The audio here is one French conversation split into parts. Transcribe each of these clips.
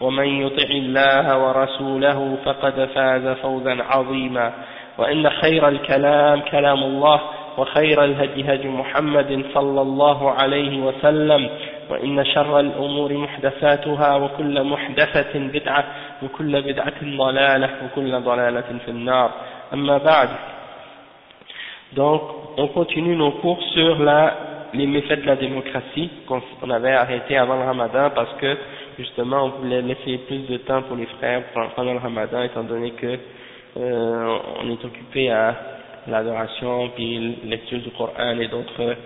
ومن يطع الله ورسوله فقد فاز فوزا عظيما. وإن خير الكلام كلام الله وخير الهدي هدي محمد صلى الله عليه وسلم وإن شر الأمور محدثاتها وكل محدثة بدعة وكل بدعة ضلالة وكل ضلالة في النار. أما بعد Donc, on continue nos cours sur la, les méfaits de la démocratie qu'on avait arrêté avant le ramadan parce que justement on voulait laisser plus de temps pour les frères pendant le ramadan étant donné que euh, on est occupé à l'adoration puis lecture du Coran et d'autres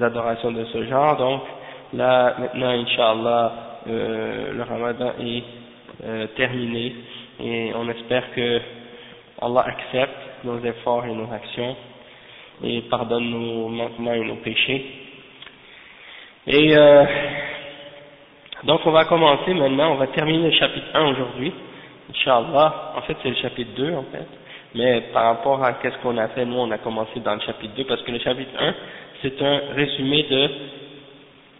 adorations de ce genre. Donc là maintenant Inch'Allah euh, le ramadan est euh, terminé. Et on espère que Allah accepte nos efforts et nos actions et pardonne nos manquements et nos péchés. Et euh, donc on va commencer maintenant, on va terminer le chapitre 1 aujourd'hui, Inch'Allah, en fait c'est le chapitre 2 en fait, mais par rapport à qu'est-ce qu'on a fait, nous on a commencé dans le chapitre 2, parce que le chapitre 1 c'est un résumé de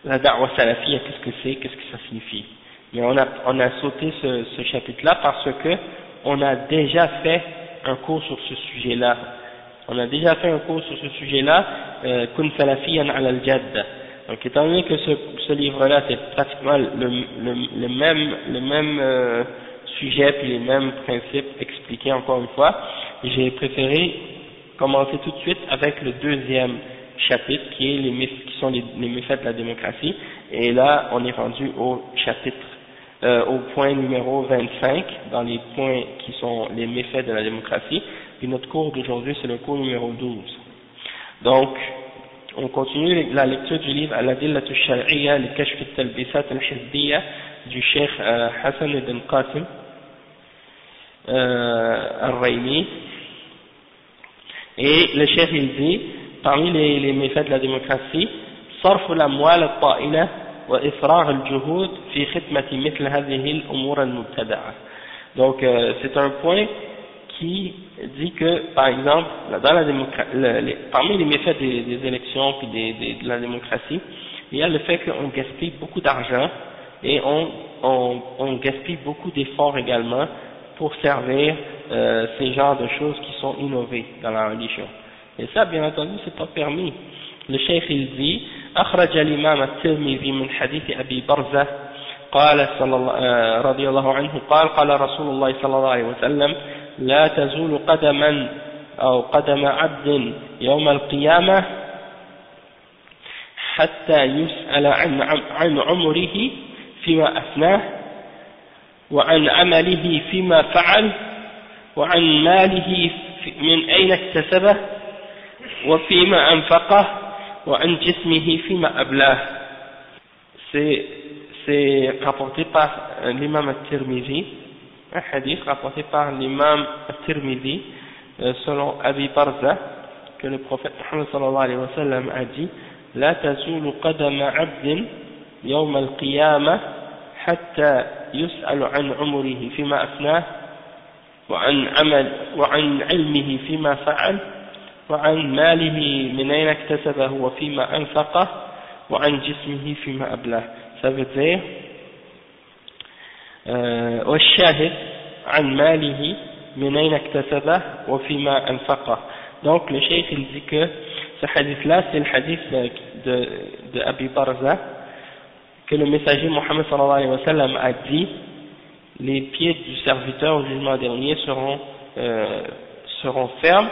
la da'wa salafiyya, qu'est-ce que c'est, qu'est-ce que ça signifie? Mais on a, on a sauté ce, ce chapitre-là parce que on a déjà fait un cours sur ce sujet-là. On a déjà fait un cours sur ce sujet-là, euh, Kun salafiyan al al-jadda. Donc étant donné que ce, ce livre-là c'est pratiquement le, le, le même, le même euh, sujet puis les mêmes principes expliqués encore une fois, j'ai préféré commencer tout de suite avec le deuxième chapitre qui est les qui sont les, les méfaits de la démocratie. Et là on est rendu au chapitre euh, au point numéro 25 dans les points qui sont les méfaits de la démocratie. Puis notre cours d'aujourd'hui c'est le cours numéro 12 donc on continue la lecture du livre Al-Adillat al-Shar'iyya li kashf al-talbisat al-hizbiyya du Cheikh euh, Hassan ibn Qasim euh, al-Raymi et le Cheikh il dit parmi les, les méfaits de la démocratie صرف الأموال الطائلة وإفراغ الجهود في خدمة مثل هذه الأمور المبتدعة donc euh, c'est un point qui dit que, par exemple, dans la démocratie, le, les, parmi les méfaits des, des élections puis des, des, de la démocratie, il y a le fait qu'on gaspille beaucoup d'argent et on, on, on, gaspille beaucoup d'efforts également pour servir euh, ces genres de choses qui sont innovées dans la religion. Et ça, bien entendu, c'est pas permis. Le cheikh il dit, أخرج الإمام الترمذي من حديث أبي برزة قال صلى الله رضي الله عنه قال قال رسول الله صلى الله عليه وسلم لا تزول قدما أو قدم عبد يوم القيامة حتى يسأل عن عن عمره فيما أفناه وعن عمله فيما فعل وعن ماله من أين اكتسبه وفيما أنفقه وعن جسمه فيما أبلاه. C'est rapporté par l'imam al-Tirmidhi un hadith rapporté par l'imam al-Tirmidhi euh, selon Abi Barza que le prophète Muhammad sallallahu alayhi wa sallam a dit لا تزول قدم عبد يوم القيامة حتى يسأل عن عمره فيما أفناه وعن عمل وعن علمه فيما فعل وعن ماله من أين اكتسبه وفيما أنفقه وعن جسمه فيما أبلاه ça veut dire والشاهد عن ماله من أين اكتسبه وفيما أنفقه donc le cheikh il dit que ce hadith là c'est le hadith de, de, de Abi Barza que le messager Mohammed sallallahu alayhi wa sallam a dit les pieds du serviteur au jugement dernier seront, euh, seront fermes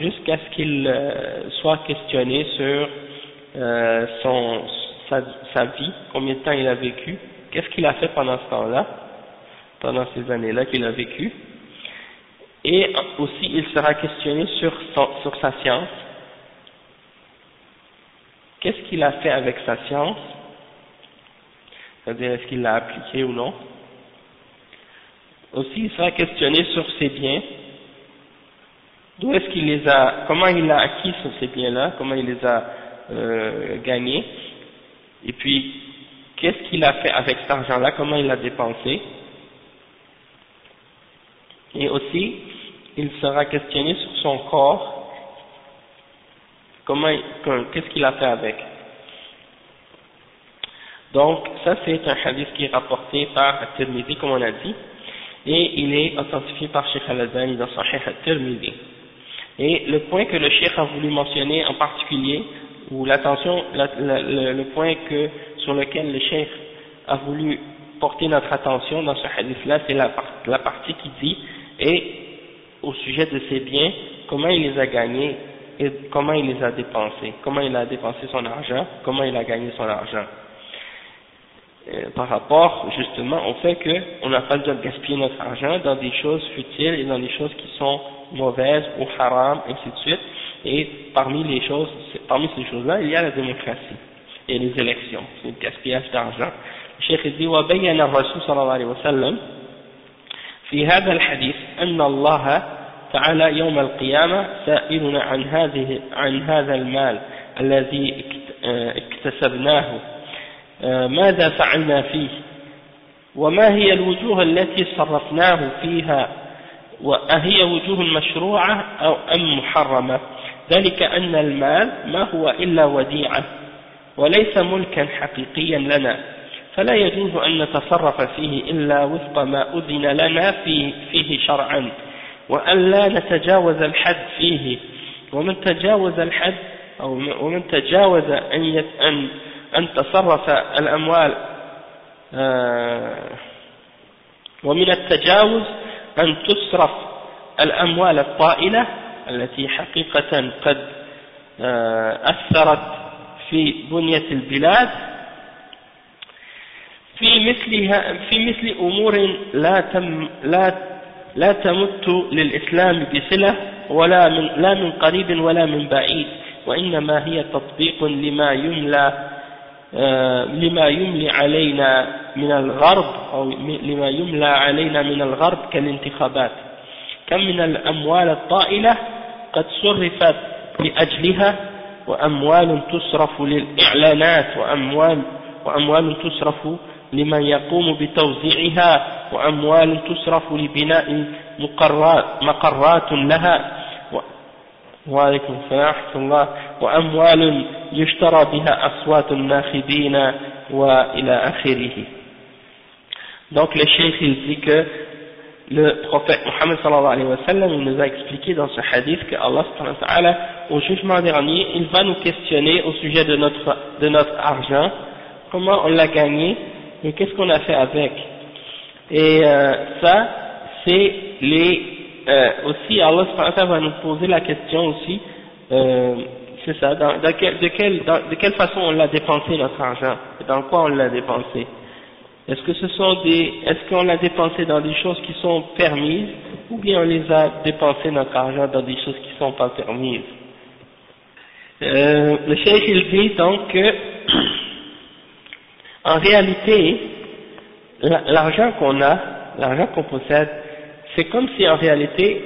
jusqu'à ce qu'il euh, soit questionné sur euh, son, sa, sa, vie, combien de temps il a vécu, qu'est-ce qu'il a fait pendant ce temps-là, pendant ces années-là qu'il a vécu, et aussi il sera questionné sur, sa science, qu'est-ce qu'il a fait avec sa science, c'est-à-dire est-ce qu'il l'a appliqué ou non, aussi il sera questionné sur ses biens, d'où est-ce qu'il les a, comment il a acquis sur ces biens-là, comment il les a euh, gagnés, et puis qu'est-ce qu'il a fait avec cet argent-là, comment il l'a dépensé, et aussi il sera questionné sur son corps, comment, qu'est-ce qu'il a fait avec? Donc, ça c'est un hadith qui est rapporté par At-Tirmidhi, comme on a dit, et il est authentifié par Sheikh Al-Azani dans Sahih At-Tirmidhi. Et le point que le Sheikh a voulu mentionner en particulier, ou l'attention, le, point que, sur lequel le Sheikh a voulu porter notre attention dans ce hadith-là, c'est la, la partie qui dit, et au sujet de ses biens, comment il les a gagnés et comment il les a dépensés, comment il a dépensé son argent, comment il a gagné son argent. Euh, par rapport justement au fait qu'on n'a pas le droit de gaspiller notre argent dans des choses futiles et dans des choses qui sont mauvaises ou haram, ainsi de suite. Et parmi les choses, parmi ces choses-là, il y a la démocratie et les élections. C'est le gaspillage d'argent. Cheikh dit, وبين الرسول صلى الله عليه وسلم في هذا الحديث أن الله تعالى يوم القيامة سائلنا عن هذه عن هذا المال الذي اكتسبناه ماذا فعلنا فيه؟ وما هي الوجوه التي صرفناه فيها؟ وأهي وجوه مشروعة أو أم محرمة؟ ذلك أن المال ما هو إلا وديعة. وليس ملكا حقيقيا لنا. فلا يجوز أن نتصرف فيه إلا وفق ما أذن لنا فيه, فيه شرعا. وأن لا نتجاوز الحد فيه. ومن تجاوز الحد أو ومن تجاوز أن أن أن تصرف الأموال ومن التجاوز أن تصرف الأموال الطائلة التي حقيقة قد أثرت في بنية البلاد في مثلها في مثل أمور لا تم لا لا تمت للإسلام بصلة ولا من لا من قريب ولا من بعيد وإنما هي تطبيق لما يملى لما يملي علينا من الغرب أو لما يملى علينا من الغرب كالانتخابات. كم من الأموال الطائلة قد صرفت لأجلها وأموال تصرف للإعلانات وأموال وأموال تصرف لمن يقوم بتوزيعها وأموال تصرف لبناء مقرات, مقرات لها. وعليكم السلام ورحمة الله. وأموال يشترى بها أصوات الناخبين وإلى آخره. Donc le cheikh il dit que le prophète Mohammed sallallahu alayhi wa sallam il nous a expliqué dans ce hadith que Allah wa ta'ala au jugement dernier il va nous questionner au sujet de notre, de notre argent. Comment on l'a gagné et qu'est-ce qu'on a fait avec? Et euh, ça c'est les euh, aussi Allah va nous poser la question aussi, euh, c'est ça, dans, de, quel, de quelle façon on l'a dépensé notre argent, dans quoi on l'a dépensé? Est-ce que ce sont des, est-ce qu'on l'a dépensé dans des choses qui sont permises, ou bien on les a dépensé notre argent dans des choses qui sont pas permises? Euh, le cheikh il dit donc que, en réalité, l'argent qu'on a, l'argent qu'on possède, c'est comme si en réalité,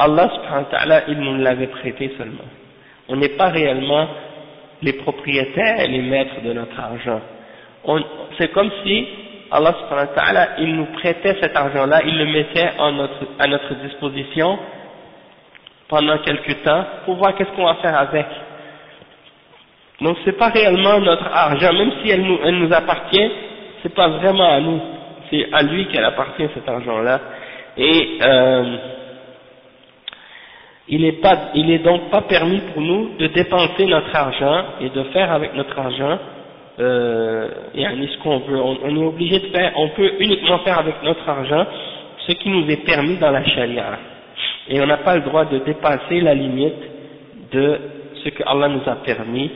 Allah subhanahu wa ta'ala, il nous l'avait prêté seulement. On n'est pas réellement les propriétaires et les maîtres de notre argent. C'est comme si Allah subhanahu wa ta'ala, il nous prêtait cet argent-là, il le mettait à notre disposition pendant quelque temps pour voir qu'est-ce qu'on va faire avec. Donc c'est pas réellement notre argent, même si elle nous, elle nous appartient, c'est pas vraiment à nous, c'est à lui qu'elle appartient cet argent-là et euh, il n'est pas, il est donc pas permis pour nous de dépenser notre argent et de faire avec notre argent euh, ce qu'on veut. On, est obligé de faire, on peut uniquement faire avec notre argent ce qui nous est permis dans la charia. Et on n'a pas le droit de dépasser la limite de ce que Allah nous a permis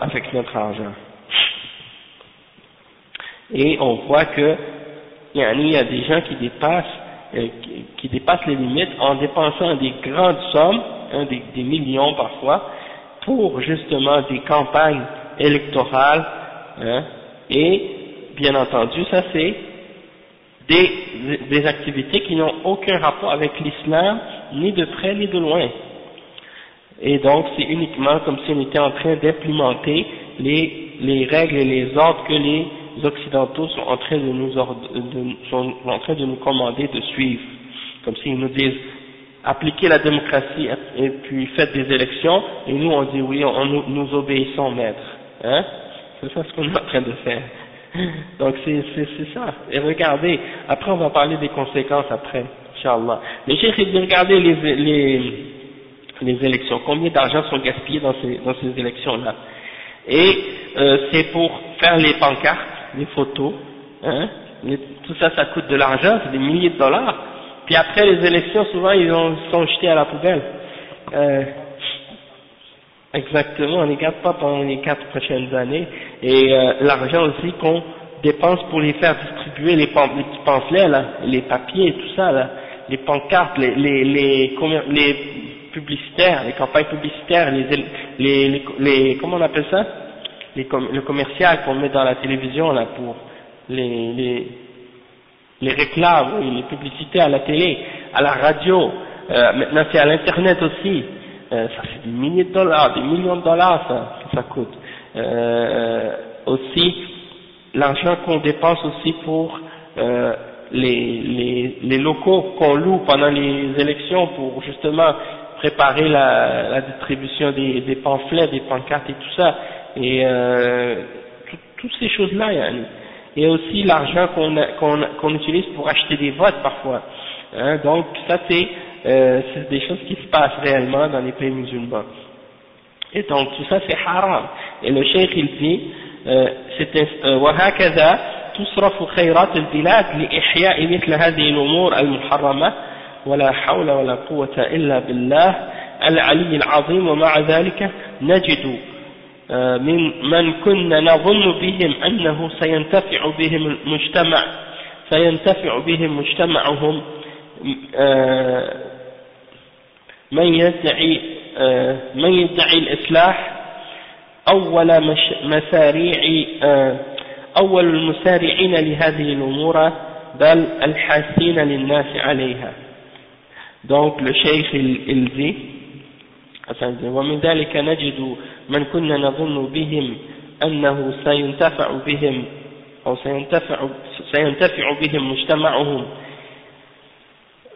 avec notre argent. Et on voit que il y a des gens qui dépassent, euh, qui, dépassent les limites en dépensant des grandes sommes, hein, des, des, millions parfois, pour justement des campagnes électorales. Hein, et bien entendu, ça c'est des, des activités qui n'ont aucun rapport avec l'islam, ni de près ni de loin. Et donc c'est uniquement comme si on était en train d'implémenter les, les règles et les ordres que les occidentaux sont en train de nous, sont en train de nous commander de suivre. Comme s'ils nous disent appliquez la démocratie et puis faites des élections, et nous on dit oui, on, nous, obéissons maître. Hein? C'est ça ce qu'on est en train de faire. Donc c'est ça. Et regardez, après on va parler des conséquences après, Inch'Allah. Mais j'ai regardé les, les, les élections, combien d'argent sont gaspillés dans ces, dans ces élections-là? Et euh, c'est pour faire les pancartes, les photos, hein, tout ça, ça coûte de l'argent, c'est des milliers de dollars. Puis après les élections, souvent ils sont jetés à la poubelle. Euh, exactement, on ne les garde pas pendant les quatre prochaines années. Et euh, l'argent aussi qu'on dépense pour les faire distribuer les, petits pamphlets, là, les papiers tout ça, là, les pancartes, les, les, les, les publicitaires, les campagnes publicitaires, les, les, les, comment on appelle ça? Les, Le commercial qu'on met dans la télévision là pour les, les, les réclames, les publicités à la télé, à la radio, euh, maintenant c'est à l'internet aussi, euh, ça fait des milliers de dollars, des millions de dollars ça, ça coûte. Euh, aussi, l'argent qu'on dépense aussi pour euh, les, les, les locaux qu'on loue pendant les élections pour justement préparer la, la distribution des, des, pamphlets, des pancartes et tout ça, et euh, toutes ces choses-là, et aussi l'argent qu'on qu'on utilise pour acheter des votes parfois. Hein, donc ça c'est euh, des choses qui se passent réellement dans les pays musulmans. Et donc tout ça c'est haram. Et le cheikh il dit, euh, c'est وهكذا تصرف خيرات البلاد لإحياء مثل هذه الأمور المحرمة ولا حول ولا قوة إلا بالله العلي العظيم ومع ذلك نجد آه، من من كنا نظن بهم أنه سينتفع بهم المجتمع سينتفع بهم مجتمعهم آه، من يدعي آه، من يدعي الإصلاح أول مساريع أول المسارعين لهذه الأمور بل الحاسين للناس عليها. Donc le cheikh il, il dit, ومن ذلك نجد من كنا نظن بهم أنه سينتفع بهم أو سينتفع, سينتفع بهم مجتمعهم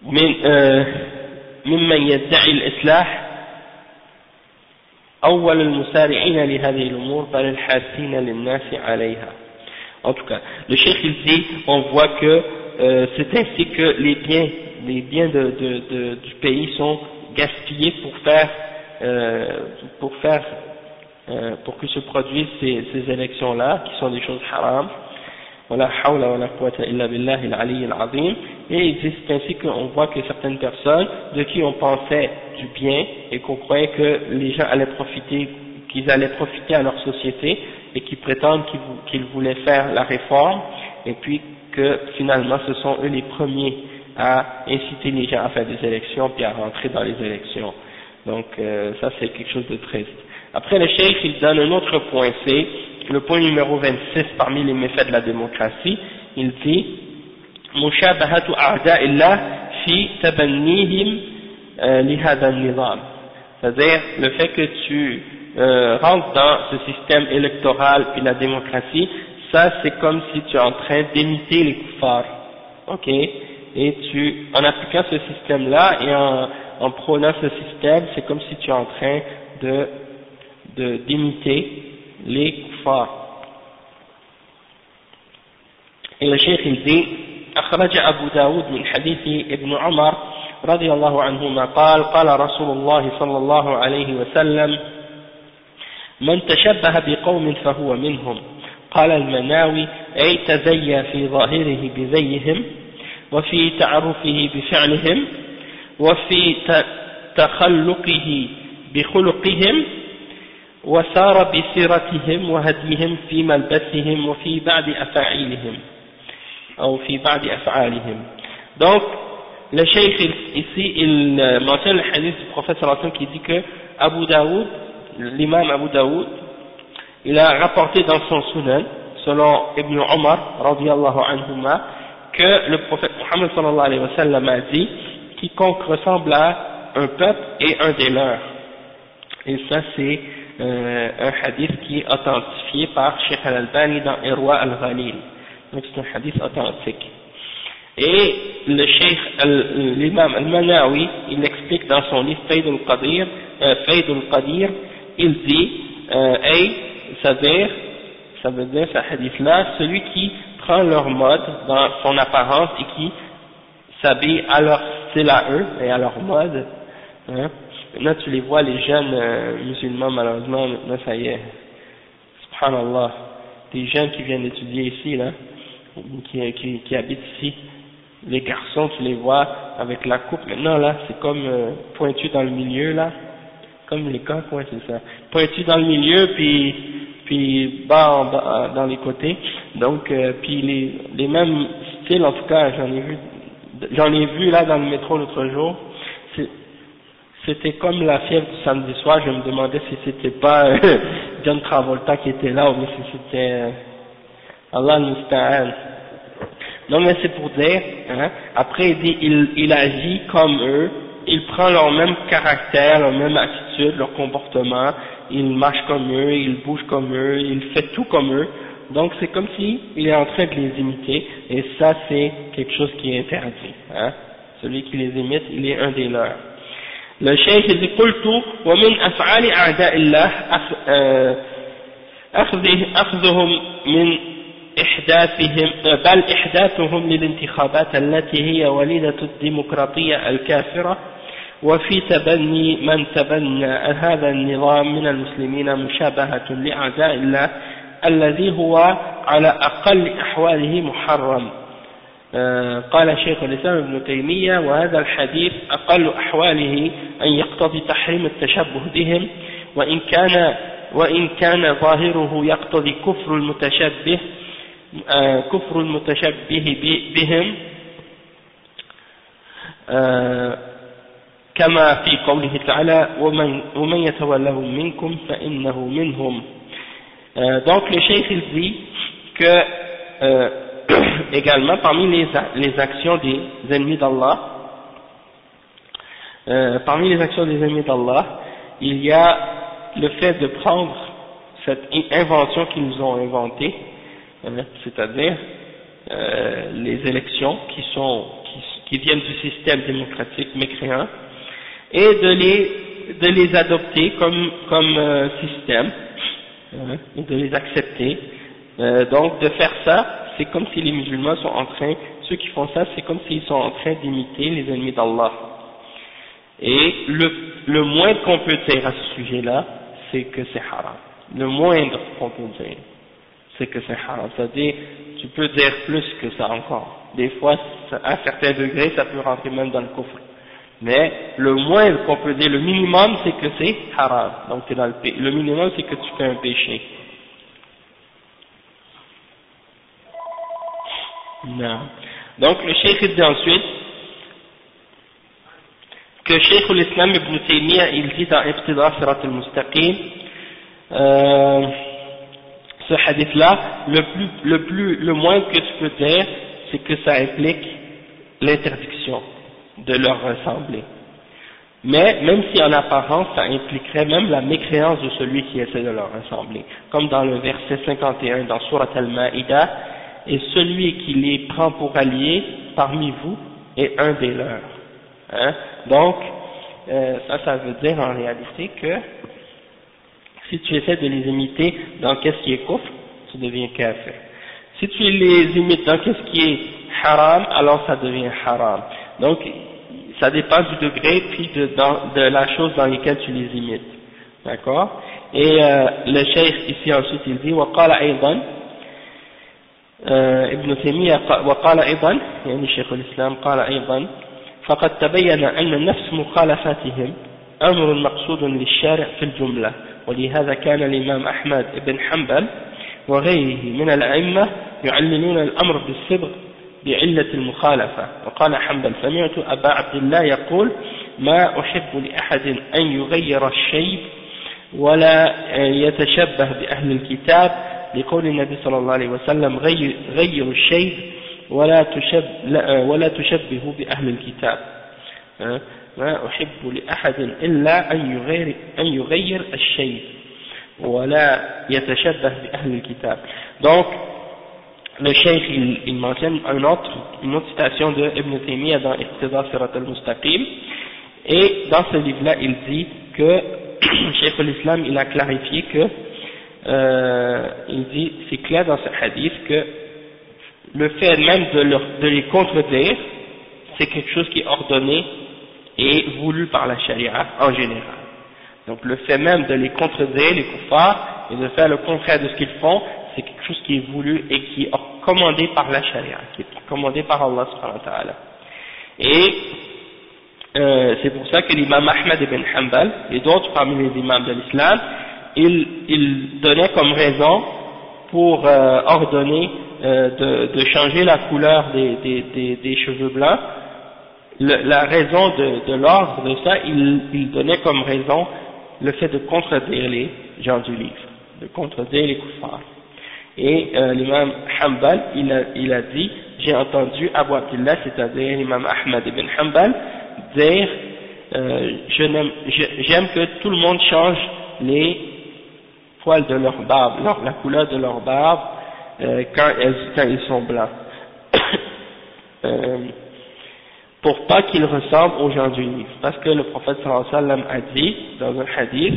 من آه ممن يدعي الإصلاح أول المسارعين لهذه الأمور بل الحاسين للناس عليها En tout cas, le cheikh il dit, on voit que euh, c'est ainsi que les biens les biens de, de, de, du pays sont gaspillés pour faire, euh, pour faire, euh, pour que se produisent ces, ces élections-là, qui sont des choses haram. Quwwata illa billahi al-ali al-azim. Et c'est ainsi qu'on voit que certaines personnes, de qui on pensait du bien, et qu'on croyait que les gens allaient profiter, qu'ils allaient profiter à leur société, et qui prétendent qu'ils voulaient faire la réforme, et puis que finalement ce sont eux les premiers à inciter les gens à faire des élections puis à rentrer dans les élections. Donc euh, ça c'est quelque chose de triste. Après le cheikh il donne un autre point, c'est le point numéro 26 parmi les méfaits de la démocratie, il dit مشابهة أعداء الله في تبنيهم لهذا النظام c'est-à-dire le fait que tu euh, rentres dans ce système électoral et la démocratie, ça c'est comme si tu es en train d'imiter les kuffars, ok et tu, en appliquant ce système-là et en, en prônant ce système, c'est comme si tu es en train de d'imiter les kuffars. Et le cheikh il dit أخرج أبو داود من حديث ابن عمر رضي الله عنهما قال قال رسول الله صلى الله عليه وسلم من تشبه بقوم فهو منهم قال المناوي أي تزيى في ظاهره بزيهم وفي تعرفه بفعلهم وفي تخلقه بخلقهم وسار بسيرتهم وهديهم في ملبسهم وفي بعد أفعالهم أو في بعد أفعالهم donc le cheikh ici il mentionne le hadith du prophète sallallahu qui dit que Abu Daoud l'imam Abu Daoud il a rapporté dans son sunan selon Ibn Omar radiallahu anhuma que le prophète Muhammad sallallahu alayhi wa sallam a dit quiconque ressemble à un peuple et un des leurs et ça c'est euh, un hadith qui est authentifié par Sheikh al-Albani dans Irwa al-Ghalil donc c'est un hadith authentique et le Sheikh l'imam al-Manawi il explique dans son livre Fayd al-Qadir euh, al-Qadir il dit euh, c'est-à-dire ça veut dire ce hadith là celui qui prend leur mode dans son apparence et qui s'habille à leur style à eux et à leur mode hein. Maintenant, tu les vois, les jeunes euh, musulmans, malheureusement, maintenant, ça y est. Subhanallah. Des jeunes qui viennent étudier ici, là, qui, qui, qui habitent ici. Les garçons, tu les vois avec la coupe. Maintenant, là, c'est comme euh, pointu dans le milieu, là. Comme les coques, ouais, c'est ça. Pointu dans le milieu, puis, puis bas, en bas dans les côtés. Donc, euh, puis les, les mêmes styles, en tout cas, j'en ai vu, j'en ai vu là dans le métro l'autre jour c'était comme la fièvre du samedi soir, je me demandais si c'était pas euh, John Travolta qui était là ou si c'était euh, Allah Musta'an. Non mais c'est pour dire, hein, après il dit, il, il agit comme eux, il prend leur même caractère, leur même attitude, leur comportement, il marche comme eux, il bouge comme eux, il fait tout comme eux, donc c'est comme si il est en train de les imiter, et ça c'est quelque chose qui est interdit. Hein. Celui qui les imite, il est un des leurs. Le cheikh dit قلت ومن أفعال أعداء الله أخذهم من إحداثهم بل إحداثهم للانتخابات التي هي وليدة الديمقراطية الكافرة وفي تبني من تبنى هذا النظام من المسلمين مشابهة لأعداء الله الذي هو على أقل أحواله محرم. آه، قال شيخ الإسلام ابن تيمية وهذا الحديث أقل أحواله أن يقتضي تحريم التشبه بهم وإن كان وإن كان ظاهره يقتضي كفر المتشبه آه، كفر المتشبه بهم آه، كما في قوله تعالى ومن, ومن يتولهم منكم فإنه منهم. donc le cheikh dit que euh, également parmi les, les actions des ennemis d'Allah, euh, parmi les actions des ennemis d'Allah, il y a le fait de prendre cette invention qu'ils nous ont inventée, hein, c'est-à-dire euh, les élections qui sont qui, viennent du système démocratique mécréant, et de les de les adopter comme comme euh, système, hein, de les accepter. donc de faire ça, c'est comme si les musulmans sont en train, ceux qui font ça, c'est comme s'ils sont en train d'imiter les ennemis d'Allah. Et le, le moindre qu'on peut dire à ce sujet-là, c'est que c'est haram. Le moindre qu'on peut dire, c'est que c'est haram. C'est-à-dire, tu peux dire plus que ça encore. Des fois, à certains degrés, ça peut rentrer même dans le coffre. Mais le moindre qu'on peut dire, le minimum, c'est que c'est haram. Donc, dans le, le minimum, c'est que tu fais un péché. Non. Donc le cheikh dit ensuite que Cheikh l'Islam ibn Taymiyyah il dit dans Ibtida Sirat al-Mustaqim euh, ce hadith là le plus, le plus, le moins que tu peux dire c'est que ça implique l'interdiction de leur ressembler mais même si en apparence ça impliquerait même la mécréance de celui qui essaie de leur ressembler comme dans le verset 51 dans Surat al-Ma'idah et celui qui les prend pour alliés parmi vous est un des leurs. Hein? Donc, euh, ça, ça veut dire en réalité que si tu essaies de les imiter dans qu'est-ce qui est kufr, tu deviens kafir. Si tu les imites dans qu'est-ce qui est haram, alors ça devient haram. Donc, ça dépend du degré puis de, de la chose dans laquelle tu les imites. D'accord Et euh, le cheikh ici ensuite il dit وقال أيضا ابن تيمية وقال أيضا يعني شيخ الإسلام قال أيضا فقد تبين أن نفس مخالفتهم أمر مقصود للشارع في الجملة ولهذا كان الإمام أحمد بن حنبل وغيره من الأئمة يعللون الأمر بالصبغ بعلة المخالفة. وقال حنبل سمعت أبا عبد الله يقول ما أحب لأحد أن يغير الشيء ولا يتشبه بأهل الكتاب لقول النبي صلى الله عليه وسلم غير, الشيء ولا, تشب ولا تشبه بأهل الكتاب ما أحب لأحد إلا أن يغير, أن يغير الشيء ولا يتشبه بأهل الكتاب donc le cheikh il, il mentionne un autre, une autre citation de Ibn Taymiyyah dans Iqtida Sirat al-Mustaqim et dans ce livre-là il dit que Cheikh l'Islam il a clarifié que euh, il dit c'est clair dans ce hadith que le fait même de, leur, de les contredire c'est quelque chose qui est ordonné et voulu par la charia en général. Donc le fait même de les contredire les kuffars et de faire le contraire de ce qu'ils font c'est quelque chose qui est voulu et qui est commandé par la charia qui est commandé par Allah subhanahu wa ta'ala. Et euh, c'est pour ça que l'imam Ahmed ibn Hanbal et d'autres parmi les imams de l'islam, ils, donnaient comme raison pour euh, ordonner euh, de, changer la couleur des, cheveux blancs, la raison de, l'ordre de ça, ils donnaient comme raison le fait de contredire les gens du livre, de contredire les kuffars. Et euh, l'imam Hanbal, il a, il a dit, j'ai entendu Abu Abdullah, c'est-à-dire l'imam Ahmad ibn Hanbal, dire j'aime que tout le monde change les poils de leur barbe, leur, la couleur de leur barbe euh, quand, ils sont blancs. euh, pour pas qu'ils ressemblent aux gens du livre. Parce que le prophète sallallahu alayhi wa sallam a dit dans un hadith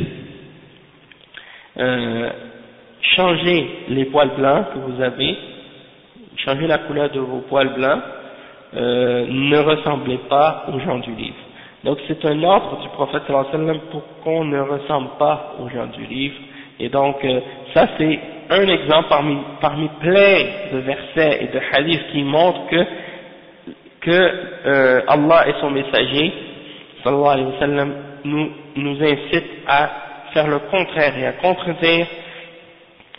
euh, changez les poils blancs que vous avez, changez la couleur de vos poils blancs ne ressemblez pas aux gens du livre. Donc c'est un ordre du prophète sallallahu alayhi wa sallam pour qu'on ne ressemble pas aux gens du livre. Et donc euh, ça c'est un exemple parmi, parmi plein de versets et de hadiths qui montrent que, que euh, Allah et son messager sallallahu alayhi wa nous, nous incitent à faire le contraire et à contredire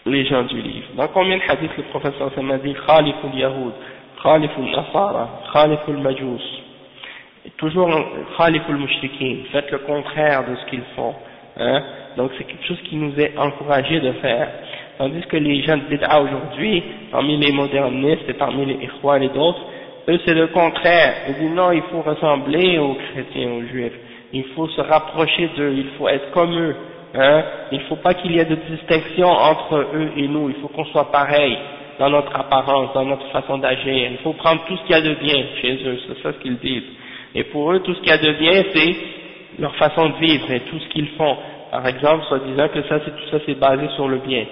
les gens du livre. Dans combien de hadiths le sallam a dit « Khaliful Yahoud » Khaliful Nasara, Khaliful Majus, toujours Khaliful Mushrikin, faites le contraire de ce qu'ils font. Hein. Donc c'est quelque chose qui nous est encouragé de faire. Tandis que les gens de aujourd'hui, parmi les modernistes et parmi les Ikhwan et d'autres, eux c'est le contraire. Ils disent non, il faut ressembler aux chrétiens, aux juifs. Il faut se rapprocher d'eux, il faut être comme eux. Hein. Il ne faut pas qu'il y ait de distinction entre eux et nous, il faut qu'on soit pareil dans notre apparence, dans notre façon d'agir. Il faut prendre tout ce qu'il y a de bien chez eux, c'est ça ce qu'ils disent. Et pour eux, tout ce qu'il y a de bien, c'est leur façon de vivre et tout ce qu'ils font. Par exemple, soit disant que ça, c'est tout ça, c'est basé sur le bien.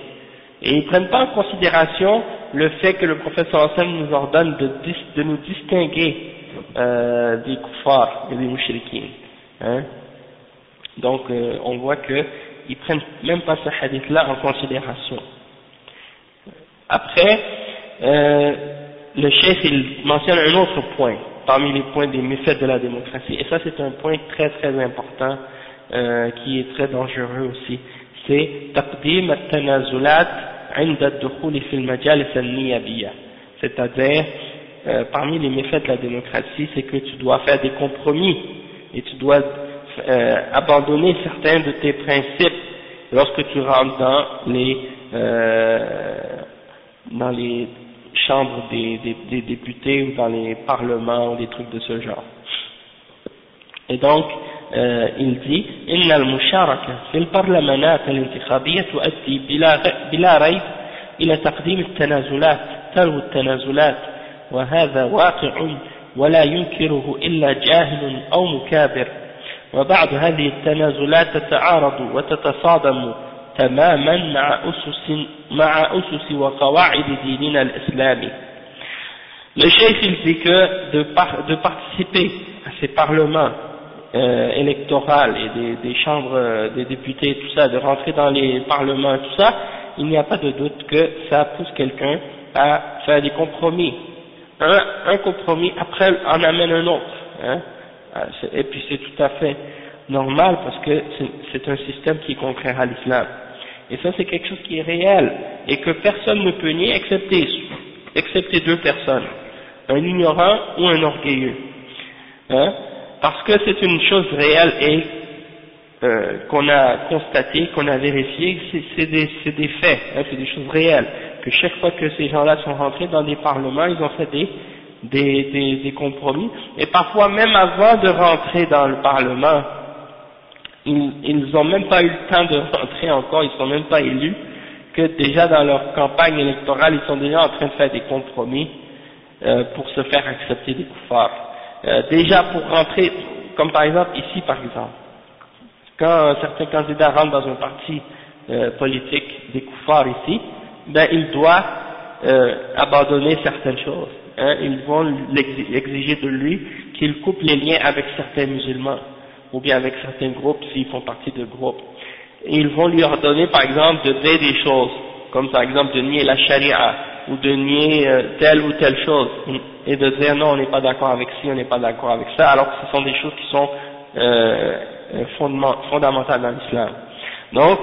Et ils ne prennent pas en considération le fait que le professeur Hassan nous ordonne de, de nous distinguer euh, des kuffars et des mouchriquins. Hein. Donc, euh, on voit qu'ils prennent même pas ce hadith-là en considération. Après, euh, le chef il mentionne un autre point parmi les points des méfaits de la démocratie, et ça c'est un point très très important euh, qui est très dangereux aussi. C'est taqdim al-tanazulat عند الدخول في المجالس النيابية c'est-à-dire euh, parmi les méfaits de la démocratie c'est que tu dois faire des compromis et tu dois euh, abandonner certains de tes principes lorsque tu rentres dans les euh, dans les chambres des, des, des, députés ou dans les parlements ou des trucs de ce genre. Et donc, euh, il dit إن المشاركة في البرلمانات الانتخابية تؤدي بلا, بلا ريب إلى تقديم التنازلات تلو التنازلات وهذا واقع ولا ينكره إلا جاهل أو مكابر وبعض هذه التنازلات تتعارض وتتصادم تماما مع أسس, مع أسس وقواعد ديننا الإسلامي Le chef il dit que de, par, de participer à ces parlements euh, électoraux et des, des chambres euh, des députés, tout ça, de rentrer dans les parlements, tout ça, il n'y a pas de doute que ça pousse quelqu'un à faire des compromis. Un, un compromis après en amène un autre. Hein. Et puis c'est tout à fait normal parce que c'est un système qui est contraire à l'islam. Et ça c'est quelque chose qui est réel. Et que personne ne peut nier excepté, excepté deux personnes, un ignorant ou un orgueilleux. Hein? Parce que c'est une chose réelle et euh, qu'on a constaté, qu'on a vérifié, c'est des, des, faits, hein, c'est des choses réelles, que chaque fois que ces gens-là sont rentrés dans des parlements, ils ont fait des, des, des, des compromis, et parfois même avant de rentrer dans le parlement, ils n'ont même pas eu le temps de rentrer encore, ils ne sont même pas élus, que déjà dans leur campagne électorale, ils sont déjà en train de faire des compromis euh, pour se faire accepter des koufars. Euh, déjà pour rentrer, comme par exemple ici par exemple, quand certains candidats rentrent dans un parti euh, politique des koufars ici, ben il doit euh, abandonner certaines choses. Hein, ils vont exiger de lui qu'il coupe les liens avec certains musulmans ou bien avec certains groupes s'ils font partie de groupes. Ils vont lui ordonner par exemple de dire des choses, comme par exemple de nier la charia ou de nier euh, telle ou telle chose et de dire non on n'est pas d'accord avec ci, on n'est pas d'accord avec ça, alors que ce sont des choses qui sont euh, fondamentales dans l'islam. Donc,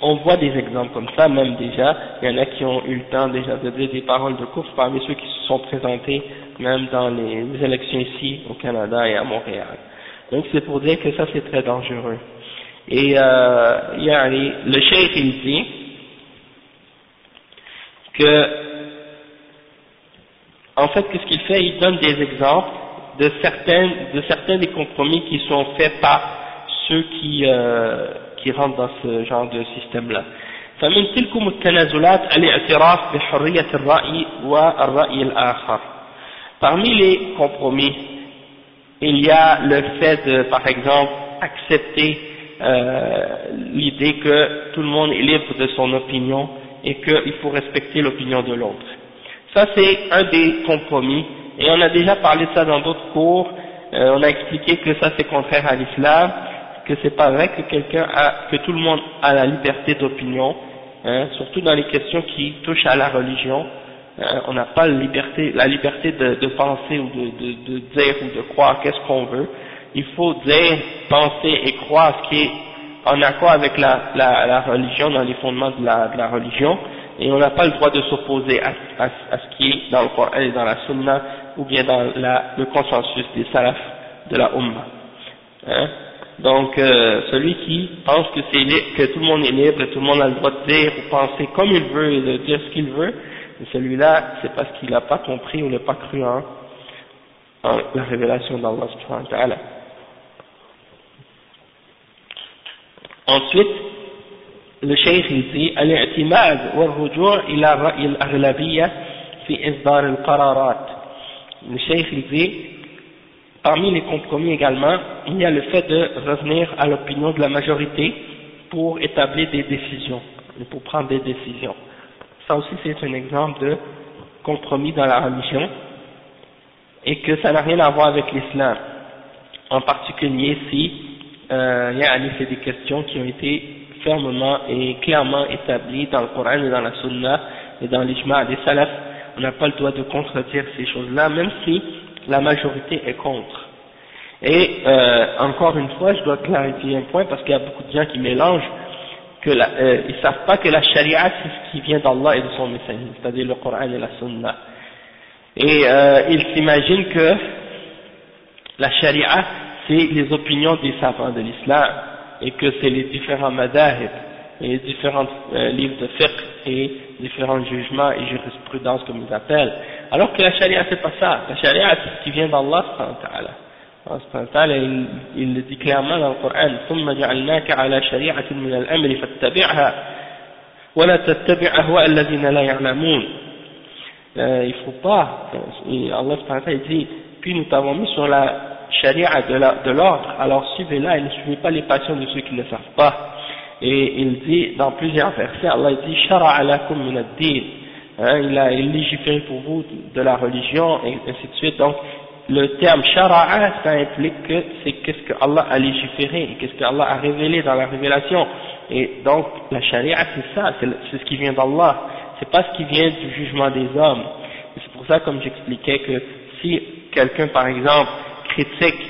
on voit des exemples comme ça, même déjà, il y en a qui ont eu le temps déjà de dire des paroles de course parmi ceux qui se sont présentés même dans les élections ici au Canada et à Montréal. Donc c'est pour dire que ça c'est très dangereux. Et euh, il y a, le cheikh il dit que en fait qu'est-ce qu'il fait Il donne des exemples de certains, de certains des compromis qui sont faits par ceux qui, euh, qui rentrent dans ce genre de système-là. فمن تلكم التنازلات الاعتراف بحرية الرأي والرأي الآخر. Parmi les compromis il y a le fait de, par exemple, accepter euh, l'idée que tout le monde est libre de son opinion et qu'il faut respecter l'opinion de l'autre. Ça c'est un des compromis. Et on a déjà parlé de ça dans d'autres cours, euh, on a expliqué que ça c'est contraire à l'islam, que c'est pas vrai que tout le monde a la liberté d'opinion, hein, surtout dans les questions qui touchent à la religion, on n'a pas la liberté, la liberté de, de penser ou de, de, de, dire ou de croire qu'est-ce qu'on veut. Il faut dire, penser et croire ce qui est en accord avec la, la, la religion, dans les fondements de la, de la religion, et on n'a pas le droit de s'opposer à, à, ce qui est dans le Coran dans la Sunna, ou bien dans la, le consensus des salafs de la Ummah. Hein? Donc, euh, celui qui pense que, que tout le monde est libre tout le monde a le droit de dire ou penser comme il veut et de dire ce qu'il veut, et celui-là, c'est parce qu'il n'a pas compris ou n'a pas cru en, en la révélation d'Allah subhanahu wa ta'ala. Ensuite, le cheikh il dit الاعتماد والرجوع إلى الرأي الأغلبية في إصدار القرارات. Le cheikh il dit parmi les compromis également, il y a le fait de revenir à l'opinion de la majorité pour établir des décisions, pour prendre des décisions. Ça aussi c'est un exemple de compromis dans la religion et que ça n'a rien à voir avec l'islam. En particulier si euh, c'est des questions qui ont été fermement et clairement établies dans le Coran et dans la Sunna et dans l'Ijma' des salafs, on n'a pas le droit de contredire ces choses-là, même si la majorité est contre. Et euh, encore une fois, je dois clarifier un point parce qu'il y a beaucoup de gens qui mélangent que la, euh, savent pas que la charia c'est ce qui vient d'Allah et de son messager, c'est-à-dire le Coran et la Sunna. Et euh, ils s'imaginent que la charia c'est les opinions des savants de l'islam et que c'est les différents madahib et les différents euh, livres de fiqh et différents jugements et jurisprudences comme ils appellent. Alors que la charia c'est pas ça, la charia c'est ce qui vient d'Allah il, il le dit clairement dans le Coran ثم جعلناك على شريعة من الأمر فاتبعها ولا تتبع أهواء الذين لا يعلمون euh, il faut pas Allah il dit puis nous t'avons mis sur la charia de l'ordre alors suivez-la et ne suivez pas les passions de ceux qui ne savent pas et il dit dans plusieurs versets Allah dit shara'a lakum min ad-din hein, il a légiféré pour vous de la religion et ainsi de suite donc le terme shara'a, ça implique que c'est qu'est-ce que Allah a légiféré et qu'est-ce que Allah a révélé dans la révélation. Et donc, la charia, c'est ça, c'est ce qui vient d'Allah. C'est pas ce qui vient du jugement des hommes. C'est pour ça, comme j'expliquais, que si quelqu'un, par exemple, critique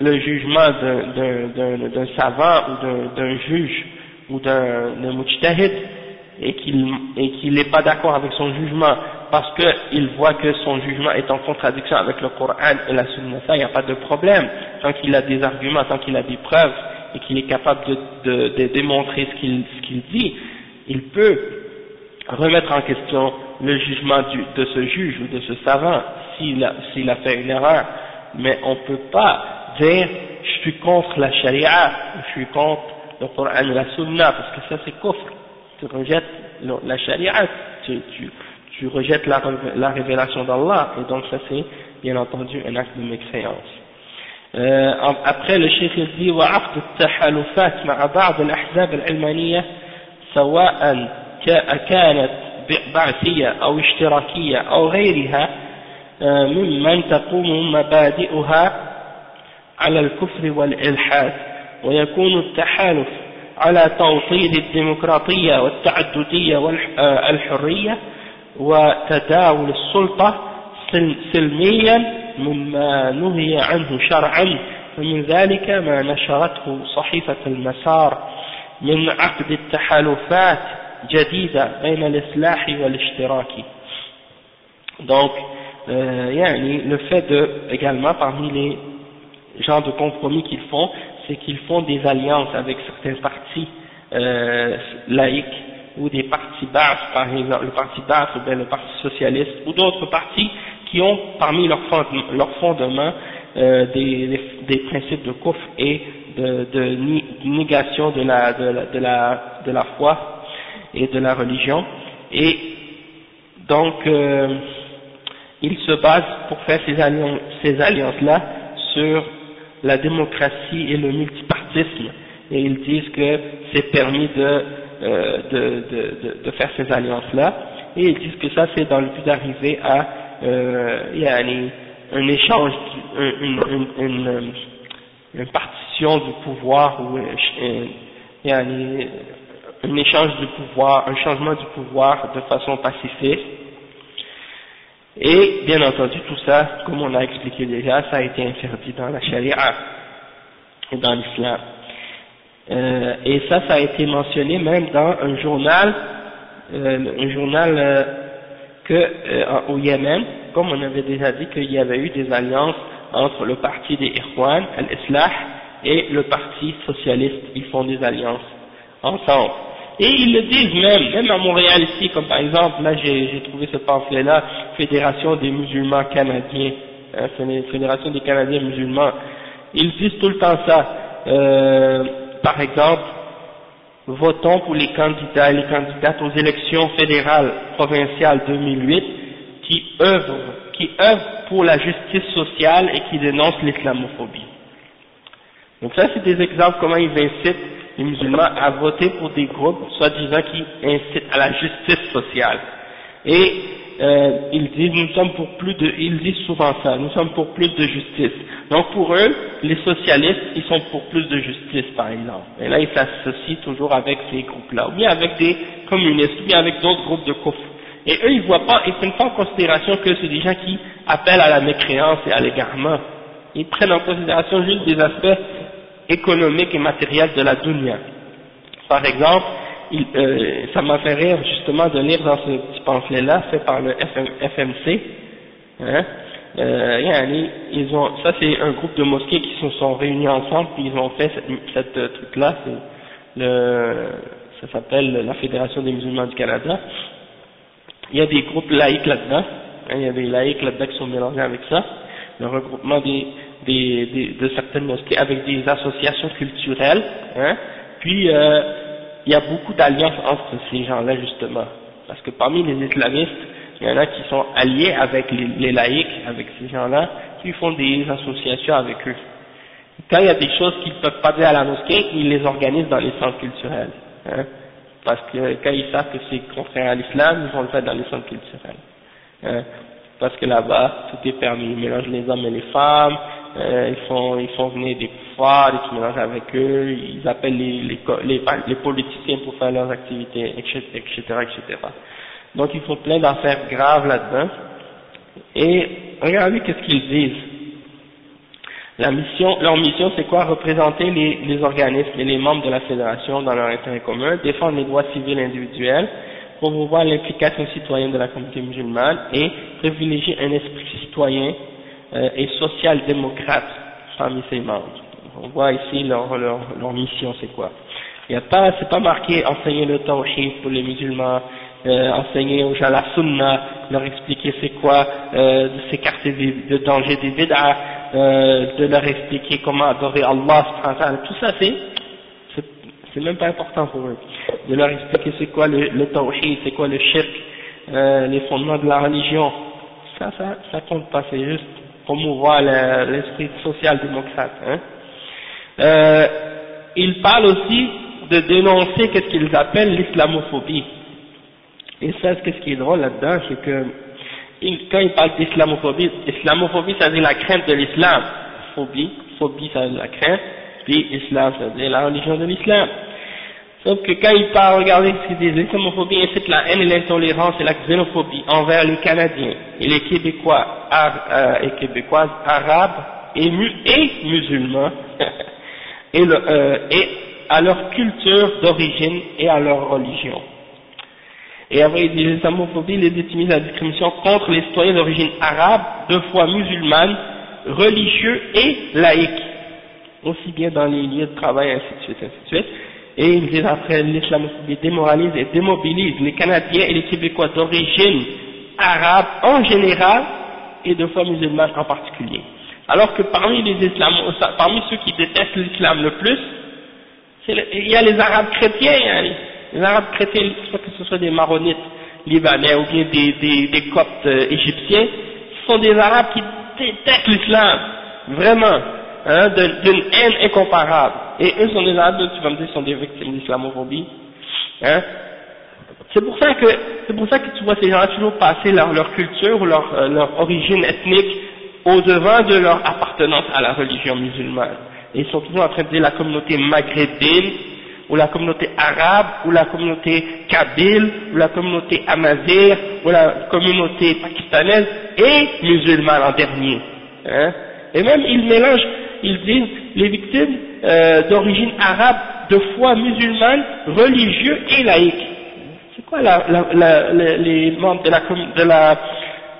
le jugement d'un savant ou d'un juge ou d'un mujtahid et qu'il n'est pas d'accord avec son jugement parce qu'il voit que son jugement est en contradiction avec le Coran et la Sunna, ça, il n'y a pas de problème. Tant qu'il a des arguments, tant qu'il a des preuves et qu'il est capable de, de, démontrer ce qu'il dit, il peut remettre en question le jugement du, de ce juge ou de ce savant s'il a, a, fait une erreur. Mais on ne peut pas dire je suis contre la charia, je suis contre le Coran et la Sunna, parce que ça c'est kufr Tu rejettes la charia, tu, tu, tu rejettes la, la révélation d'Allah, et donc ça c'est bien entendu un acte de mécréance. Euh, après le cheikh il dit وعقد التحالفات مع بعض الأحزاب العلمانية سواء كانت بعثية أو اشتراكية أو غيرها ممن تقوم مبادئها على الكفر والإلحاد ويكون التحالف على توطيد الديمقراطية والتعددية والحرية وتداول السلطة سلميا مما نهي عنه شرعا. ومن ذلك ما نشرته صحيفة المسار من عقد التحالفات جديدة بين الإصلاح والاشتراك. Donc euh, yani, le fait de également parmi les genres de compromis qu'ils font c'est qu'ils font des alliances avec certains partis euh, laïcs ou des partis basses, par exemple le parti basse ou bien le parti socialiste ou d'autres partis qui ont parmi leurs fondements euh, des, des, principes de couf et de, de, négation de la, de, la, de, la, de la foi et de la religion. Et donc, euh, ils se basent pour faire ces alliances, ces alliances-là sur la démocratie et le multipartisme. Et ils disent que c'est permis de, euh, de, de, de, faire ces alliances-là. Et ils disent que ça, c'est dans le but d'arriver à euh, un échange, une, une, une, une, partition du pouvoir ou euh, un échange du pouvoir, un changement du pouvoir de façon pacifique. Et bien entendu, tout ça, comme on a expliqué déjà, ça a été interdit dans la charia et dans l'islam. Euh, et ça, ça a été mentionné même dans un journal, euh, un journal euh, que euh, au Yémen, comme on avait déjà dit qu'il y avait eu des alliances entre le parti des Irwan, al-Islah, et le parti socialiste, ils font des alliances ensemble. Et ils le disent même, même à Montréal ici, comme par exemple, là j'ai trouvé ce pamphlet-là, Fédération des musulmans canadiens, hein, Fédération des Canadiens musulmans, ils disent tout le temps ça. Euh, par exemple, votons pour les candidats et les candidates aux élections fédérales provinciales 2008 qui œuvrent, qui œuvrent pour la justice sociale et qui dénoncent l'islamophobie. Donc ça c'est des exemples comment ils incitent les musulmans à voter pour des groupes soi-disant qui incitent à la justice sociale. Et euh, ils disent nous sommes pour plus de, ils disent souvent ça, nous sommes pour plus de justice. Donc pour eux, les socialistes, ils sont pour plus de justice par exemple. Et là ils s'associent toujours avec ces groupes-là, ou bien avec des communistes, ou bien avec d'autres groupes de kufr. Et eux ils voient pas, ils prennent pas en considération que c'est des gens qui appellent à la mécréance et à l'égarement. Ils prennent en considération juste des aspects économiques et matériels de la dunya. Par exemple, il, euh, ça m'a fait rire justement de lire dans ce petit pamphlet-là fait par le FMC. Hein, euh, ils ont, ça c'est un groupe de mosquées qui se sont réunis ensemble puis ils ont fait cette, cette euh, truc-là. Ça s'appelle la Fédération des musulmans du Canada. Il y a des groupes laïcs là-dedans. Hein, il y a des laïcs là-dedans qui sont mélangés avec ça. Le regroupement des, des, de certaines mosquées avec des associations culturelles. Hein, puis euh, il y a beaucoup d'alliances entre ces gens-là justement, parce que parmi les islamistes, il y en a qui sont alliés avec les, laïcs, avec ces gens-là, qui font des associations avec eux. Quand il y a des choses qu'ils ne peuvent pas dire à la mosquée, ils les organisent dans les centres culturels. Hein, parce que quand ils savent que c'est contraire à l'islam, ils vont le faire dans les centres culturels. Hein, parce que là-bas, tout est permis. Ils mélangent les hommes et les femmes, euh, ils, font, ils font venir des pouvoirs, ils se mélangent avec eux, ils appellent les, les, les, politiciens pour faire leurs activités, etc., etc., etc. Donc ils font plein d'affaires graves là-dedans. Et regardez qu'est-ce qu'ils disent. La mission, leur mission, c'est quoi? Représenter les, les organismes et les membres de la fédération dans leur intérêt commun, défendre les droits civils individuels, promouvoir l'implication citoyenne de la communauté musulmane et privilégier un esprit citoyen et social-démocrate parmi ses membres. On voit ici leur, leur, leur mission, c'est quoi Il n'y a pas, c'est pas marqué enseigner le tawhid pour les musulmans, euh, enseigner aux gens la sunna, leur expliquer c'est quoi, euh, de s'écarter de danger des bid'ah, euh, de leur expliquer comment adorer Allah, tout ça c'est, c'est même pas important pour eux. De leur expliquer c'est quoi le, le tawhid, c'est quoi le shirk, euh, les fondements de la religion, ça, ça, ça compte pas, c'est juste promouvoir l'esprit social-démocrate. Hein. Euh, ils parlent aussi de dénoncer ce qu'ils appellent l'islamophobie. Et ça, ce qui est drôle là-dedans, c'est que quand ils parlent d'islamophobie, islamophobie, ça veut dire la crainte de l'islam. Phobie, phobie, ça veut dire la crainte, puis islam, ça veut dire la religion de l'islam. Sauf que quand ils parlent, regardez ce qu'ils disent, l'islamophobie incite la haine et l'intolérance et la xénophobie envers les Canadiens et les Québécois euh, et Québécoises arabes et, musulmans et, euh, et à leur culture d'origine et à leur religion. Et après, il dit l'islamophobie légitimise la discrimination contre les citoyens d'origine arabe, de foi musulmane, religieux et laïque, aussi bien dans les lieux de travail, ainsi de suite, ainsi de suite. Et il dit après, l'islamophobie démoralise et démobilise les Canadiens et les Québécois d'origine arabe en général et de foi musulmane en particulier. Alors que parmi les islamos, parmi ceux qui détestent l'islam le plus, il y a les arabes chrétiens, hein, les arabes chrétiens, que ce soit des maronites libanais ou bien des coptes euh, égyptiens, ce sont des arabes qui détestent l'islam, vraiment, hein, d'une haine incomparable. Et eux sont des arabes, tu vas me dire, sont des victimes d'islamophobie. Hein. C'est pour ça que c'est pour ça que tu vois ces gens-là toujours passer leur, leur culture ou leur, euh, leur origine ethnique au devant de leur appartenance à la religion musulmane. Ils sont toujours en train de dire la communauté maghrébine ou la communauté arabe, ou la communauté kabyle, ou la communauté amazir, ou la communauté pakistanaise, et musulmane en dernier. Hein. Et même ils mélangent, ils disent les victimes euh, d'origine arabe, de foi musulmane, religieux et laïque. C'est quoi les membres de la,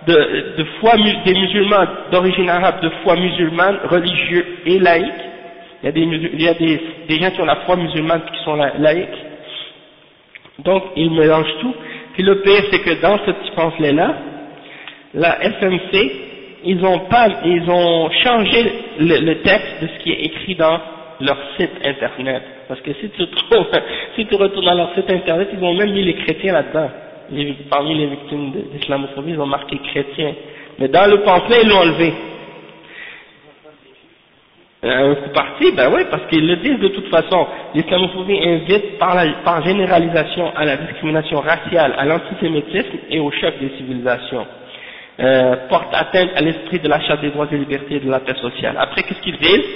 de foi des musulmans d'origine arabe, de foi musulmane, religieux et laïque? Il y a des, il y gens qui ont la foi musulmane qui sont laïcs, donc ils mélangent tout. Puis le pire, c'est que dans ce petit pamphlet-là, la FMC, ils ont pas, ils ont changé le, texte de ce qui est écrit dans leur site internet. Parce que si tu retournes dans leur site internet, ils ont même mis les chrétiens là-dedans. Parmi les victimes d'islamophobie, ils ont marqué chrétiens. Mais dans le pamphlet, ils l'ont enlevé. Un coup parti, ben oui, parce qu'ils le disent de toute façon. L'islamophobie invite par, par généralisation à la discrimination raciale, à l'antisémitisme et au choc des civilisations. Euh, porte atteinte à l'esprit de la charte des droits et libertés et de la paix sociale. Après, qu'est-ce qu'ils disent?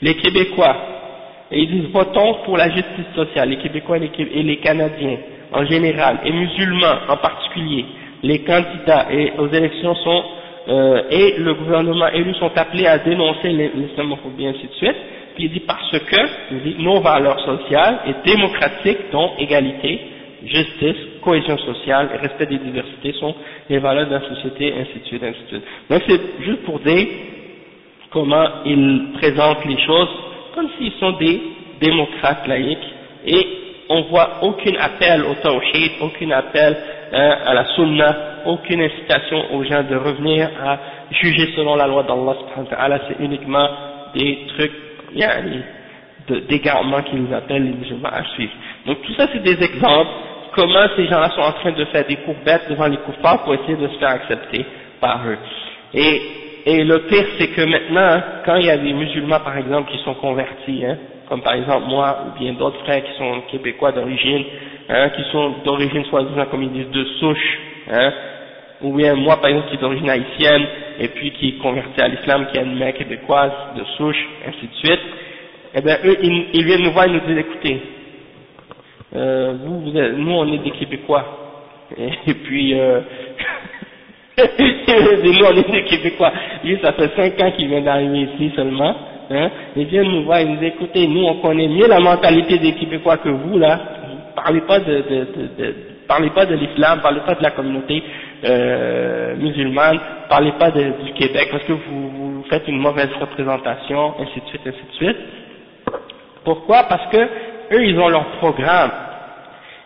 Les Québécois, et ils disent votons pour la justice sociale, les Québécois et les, Canadiens en général, et musulmans en particulier, les candidats et aux élections sont euh, et le gouvernement élu sont appelés à dénoncer l'islamophobie, ainsi de suite. Puis il dit parce que nos valeurs sociales et démocratiques, dont égalité, justice, cohésion sociale et respect des diversités sont les valeurs de la société, ainsi de suite, ainsi de suite. Donc c'est juste pour dire comment ils présentent les choses comme s'ils sont des démocrates laïcs et on voit aucun appel au tawhid, aucun appel hein, à la sunna, aucune incitation aux gens de revenir à juger selon la loi d'Allah c'est uniquement des trucs, d'égarements qu'ils appellent les musulmans à suivre. Donc tout ça c'est des exemples, comment ces gens-là sont en train de faire des courbettes devant les kuffars pour essayer de se faire accepter par eux. Et, et le pire c'est que maintenant, quand il y a des musulmans par exemple qui sont convertis, hein, comme par exemple moi ou bien d'autres frères qui sont québécois d'origine, hein, qui sont d'origine soi-disant comme ils disent de souche, hein, ou bien moi par exemple qui est d'origine haïtienne et puis qui est converti à l'islam, qui a une mère québécoise de souche, ainsi de suite, eh bien eux ils, viennent nous voir et nous disent écoutez, euh, vous, vous êtes, nous on est des Québécois, et, puis euh, nous, on est des Québécois. Lui, ça fait cinq ans qu'il vient d'arriver ici seulement. Hein. Il vient nous voir, il nous dit, écoutez, nous, on connaît mieux la mentalité des Québécois que vous, là. Parlez pas de parlez pas de l'islam, parlez pas de la communauté euh, musulmane, parlez pas de, du Québec, parce que vous, vous faites une mauvaise représentation, ainsi de suite, ainsi de suite. Pourquoi? Parce que eux, ils ont leur programme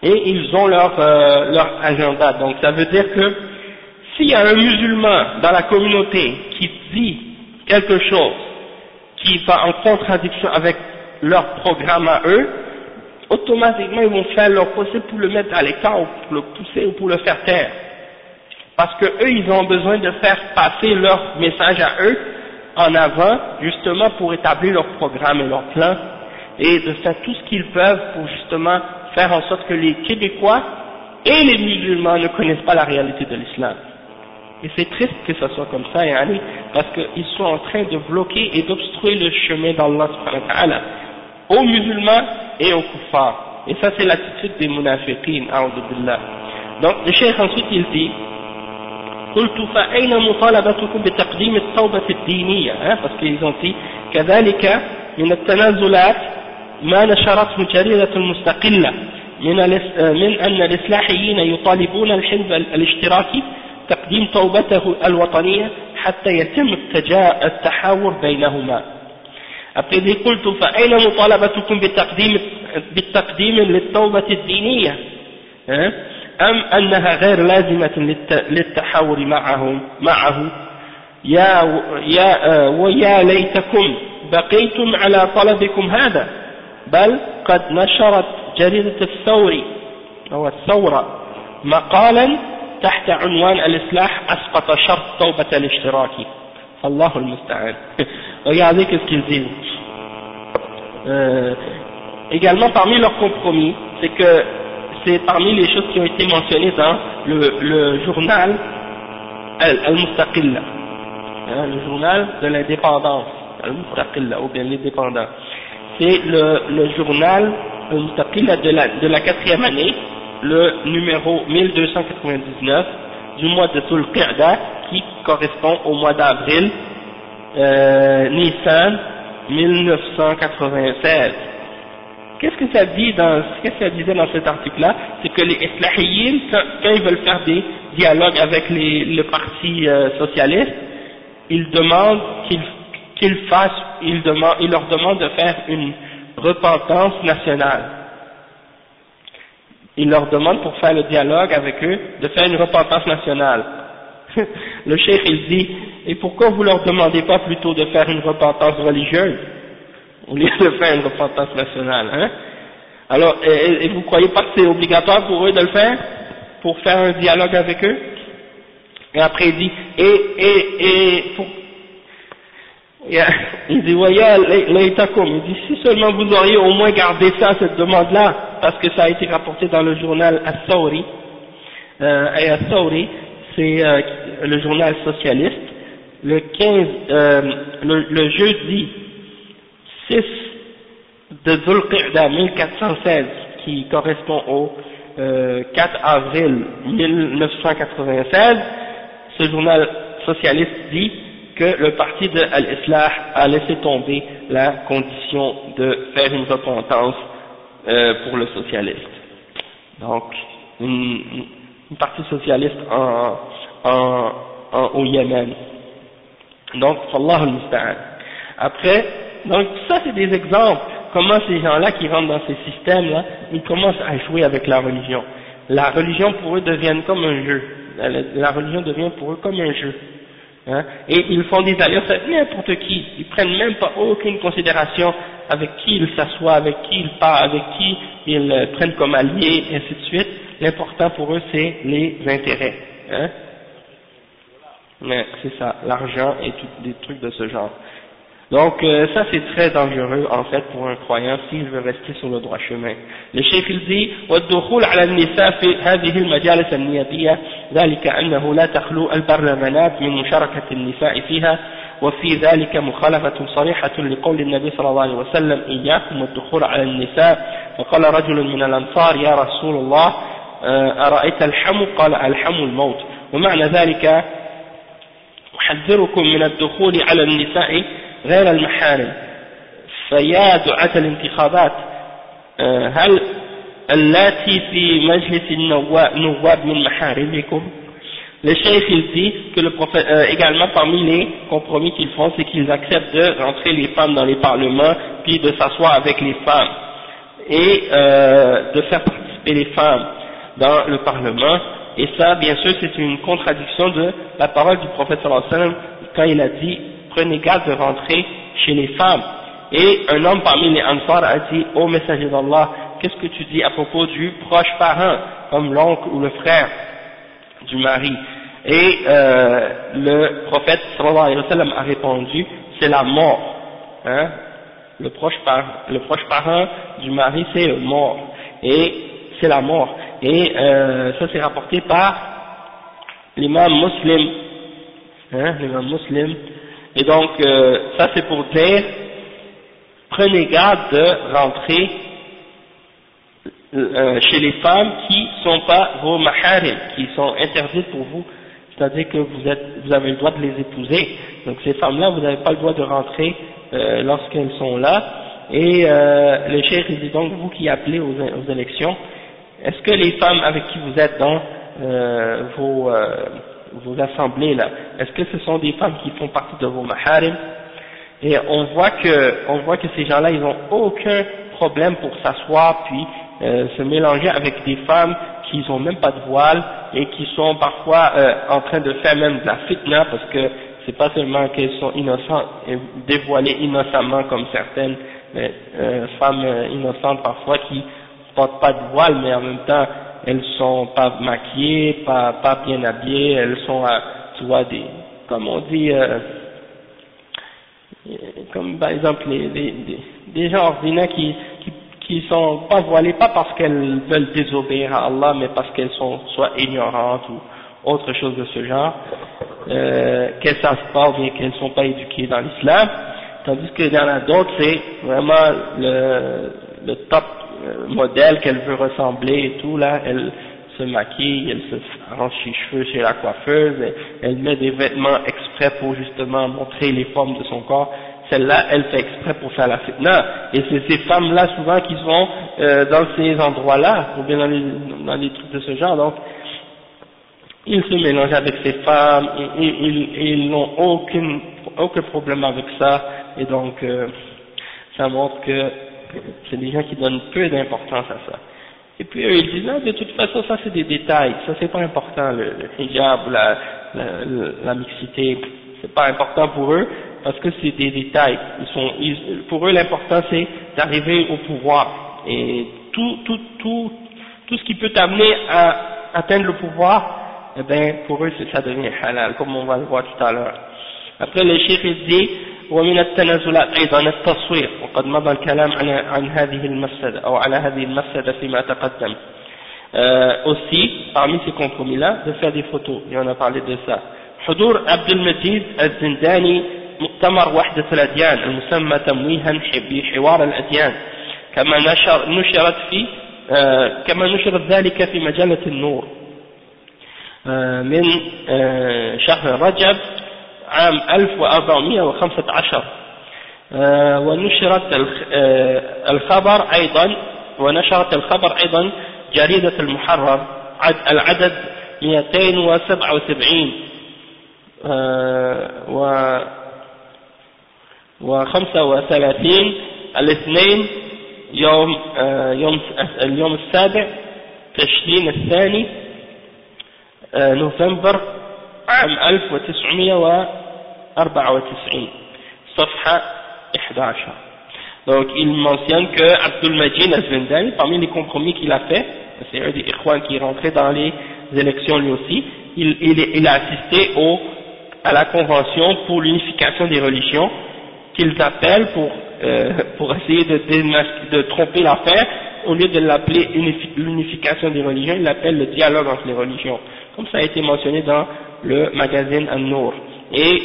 et ils ont leur, euh, leur agenda. Donc ça veut dire que s'il y a un musulman dans la communauté qui dit quelque chose qui va en contradiction avec leur programme à eux, automatiquement ils vont faire leur possible pour le mettre à l'écart ou pour le pousser ou pour le faire taire. Parce que eux, ils ont besoin de faire passer leur message à eux en avant, justement pour établir leur programme et leur plan, et de faire tout ce qu'ils peuvent pour justement faire en sorte que les Québécois et les musulmans ne connaissent pas la réalité de l'islam. Et c'est triste que ce soit comme ça, yani, parce qu'ils sont en train de bloquer et d'obstruer le chemin d'Allah aux musulmans et aux kuffars. Et ça c'est l'attitude des munafiqin, billah. Donc le cheikh ensuite il dit, قلت فأين مطالبتكم بتقديم التوبة الدينية parce qu'ils ont dit كذلك من التنازلات ما نشرته جريدة المستقلة من, من أن الإصلاحيين يطالبون الحزب الاشتراكي تقديم توبته الوطنية حتى يتم التحاور بينهما. dit قلت فأين مطالبتكم بتقديم بالتقديم للتوبة الدينية؟ أم أنها غير لازمة للتحاور معهم معه؟ يا يا ويا ليتكم بقيتم على طلبكم هذا. بل قد نشرت جريدة الثوري أو الثورة مقالا تحت عنوان الإصلاح أسقط شرط توبة الاشتراكي الله المستعان regardez qu'est-ce qu'ils disent euh, également parmi leurs compromis c'est que c'est parmi les choses qui ont été mentionnées dans le, le journal Al-Mustaqilla hein, le journal de l'indépendance Al-Mustaqilla ou bien l'indépendant c'est le, le journal Al-Mustaqilla de la, de la quatrième année le numéro 1299 du mois de Tul qui correspond au mois d'avril euh, Nissan 1996. Qu'est-ce que ça dit dans, qu'est-ce que ça disait dans cet article-là? C'est que les Islahiyin, quand, ils veulent faire des dialogues avec les, le parti euh, socialiste, ils demandent qu'ils qu'ils fassent, ils leur demandent de faire une repentance nationale. Il leur demande pour faire le dialogue avec eux de faire une repentance nationale. le cheikh il dit, et pourquoi vous leur demandez pas plutôt de faire une repentance religieuse au lieu de faire une repentance nationale hein? Alors, et, vous croyez pas que c'est obligatoire pour eux de le faire Pour faire un dialogue avec eux Et après il dit, et, et, et pour, il dit, voyez, il dit, si seulement vous auriez au moins gardé ça, cette demande-là, parce que ça a été rapporté dans le journal As-Sawri, euh, et As-Sawri, c'est euh, le journal socialiste, le 15, euh, le, le, jeudi 6 de Dhul 1416, qui correspond au 4 euh, avril 1996, ce journal socialiste dit que le parti de Al-Islah a laissé tomber la condition de faire une repentance euh, pour le socialiste. Donc, une, une partie socialiste en, en, en, au Yémen. Donc, Allah al Après, donc ça c'est des exemples, comment ces gens-là qui rentrent dans ces systèmes-là, ils commencent à jouer avec la religion. La religion pour eux devient comme un jeu. la religion devient pour eux comme un jeu. Hein, et ils font des alliances avec n'importe qui, ils prennent même pas aucune considération avec qui ils s'assoient, avec qui ils parlent, avec qui ils euh, prennent comme alliés, et ainsi de suite. L'important pour eux, c'est les intérêts. Hein. C'est ça, l'argent et tout, des trucs de ce genre. Donc euh, ça c'est très dangereux en fait pour un croyant s'il veut rester sur le droit chemin. Le cheikh il dit والدخول على النساء في هذه المجالس النيابية ذلك أنه لا تخلو البرلمانات من مشاركة النساء فيها وفي ذلك مخالفة صريحة لقول النبي صلى الله عليه وسلم إياكم والدخول على النساء فقال رجل من الأنصار يا رسول الله أرأيت الحم قال الحم الموت ومعنى ذلك أحذركم من الدخول على النساء غير المحارم فيا دعاة الانتخابات هل اللاتي في مجلس النواب من محارمكم le cheikh il dit que le prophète, euh, également parmi les compromis qu'ils font, c'est qu'ils acceptent de rentrer les femmes dans les parlements, puis de s'asseoir avec les femmes, et euh, de faire participer les femmes dans le parlement, et ça, bien sûr, c'est une contradiction de la parole du prophète sallallahu alayhi wa sallam, quand il a dit, garde de rentrer chez les femmes. Et un homme parmi les Ansar a dit, ô messager d'Allah, qu'est-ce que tu dis à propos du proche parent, comme l'oncle ou le frère du mari? Et euh, le prophète sallallahu a répondu, c'est la mort. Hein? Le, proche parent du mari, c'est mort. Et c'est la mort. Et euh, ça c'est rapporté par l'imam muslim. Hein, l'imam muslim. Et donc, euh, ça c'est pour dire, prenez garde de rentrer euh, chez les femmes qui sont pas vos maharim, qui sont interdites pour vous, c'est-à-dire que vous, êtes, vous avez le droit de les épouser. Donc ces femmes-là, vous n'avez pas le droit de rentrer euh, lorsqu'elles sont là. Et euh, le cheikh dit donc, vous qui appelez aux, aux élections, est-ce que les femmes avec qui vous êtes dans euh, vos, euh, vos assemblées là, est-ce que ce sont des femmes qui font partie de vos maharim? Et on voit que, on voit que ces gens-là, ils n'ont aucun problème pour s'asseoir puis euh, se mélanger avec des femmes qui n'ont même pas de voile et qui sont parfois euh, en train de faire même de la fitna parce que c'est pas seulement qu'elles sont innocentes et dévoilées innocemment comme certaines euh, femmes innocentes parfois qui portent pas de voile mais en même temps elles sont pas maquillées, pas, bien habillées, elles sont à, des comme on dit comme par exemple les, des gens ordinaires qui, qui sont pas voilées, pas parce qu'elles veulent désobéir à Allah, mais parce qu'elles sont soit ignorantes ou autre chose de ce genre, euh, qu'elles savent pas ou bien qu'elles sont pas éduquées dans l'islam, tandis qu'il y en a d'autres, c'est vraiment le, top euh, modèle qu'elle veut ressembler et tout, là, elle se maquille, elle se arrange ses cheveux chez la coiffeuse, elle, elle met des vêtements exprès pour justement montrer les formes de son corps, celle-là, elle fait exprès pour faire la fitna. Et c'est ces femmes-là souvent qui sont euh, dans ces endroits-là, ou bien dans les, dans les trucs de ce genre. Donc, ils se mélangent avec ces femmes, et, ils n'ont aucun, aucun problème avec ça. Et donc, euh, ça montre que c'est des gens qui donnent peu d'importance à ça. Et puis eux, ils disent, non, de toute façon, ça c'est des détails, ça c'est pas important, le, le hijab, la, la, la mixité, c'est pas important pour eux, parce que c'est des détails. Ils sont, pour eux, l'important c'est d'arriver au pouvoir. Et tout, tout, tout, tout ce qui peut t'amener à atteindre le pouvoir, eh bien, pour eux, ça devient halal, comme on va le voir tout à l'heure. Après, le il dit, ومن التنازلات أيضا التصوير وقد مضى الكلام عن, عن هذه المسألة أو على هذه المسألة فيما تقدم. euh, aussi parmi ces compromis là de faire des photos et on a parlé de ça. حضور عبد المجيد الزنداني مؤتمر وحدة الأديان المسمى تمويها بحوار الأديان. كما نشر نشرت في آه كما نشرت ذلك في مجلة النور. آه من شهر رجب عام 1415 ونشرت الخبر أيضا ونشرت الخبر أيضا جريدة المحرر العدد 277 و وخمسة وثلاثين. الاثنين يوم يوم اليوم السابع تشرين الثاني نوفمبر عام 1994 صفحة 11 donc il mentionne que Abdul Majid al parmi les compromis qu'il a fait c'est un des Ikhwan qui est rentré dans les élections lui aussi il, il, il a assisté au, à la convention pour l'unification des religions qu'ils appellent pour, euh, pour essayer de, de tromper l'affaire, au lieu de l'appeler l'unification des religions, ils l'appellent le dialogue entre les religions, comme ça a été mentionné dans le magazine An-Nour. Et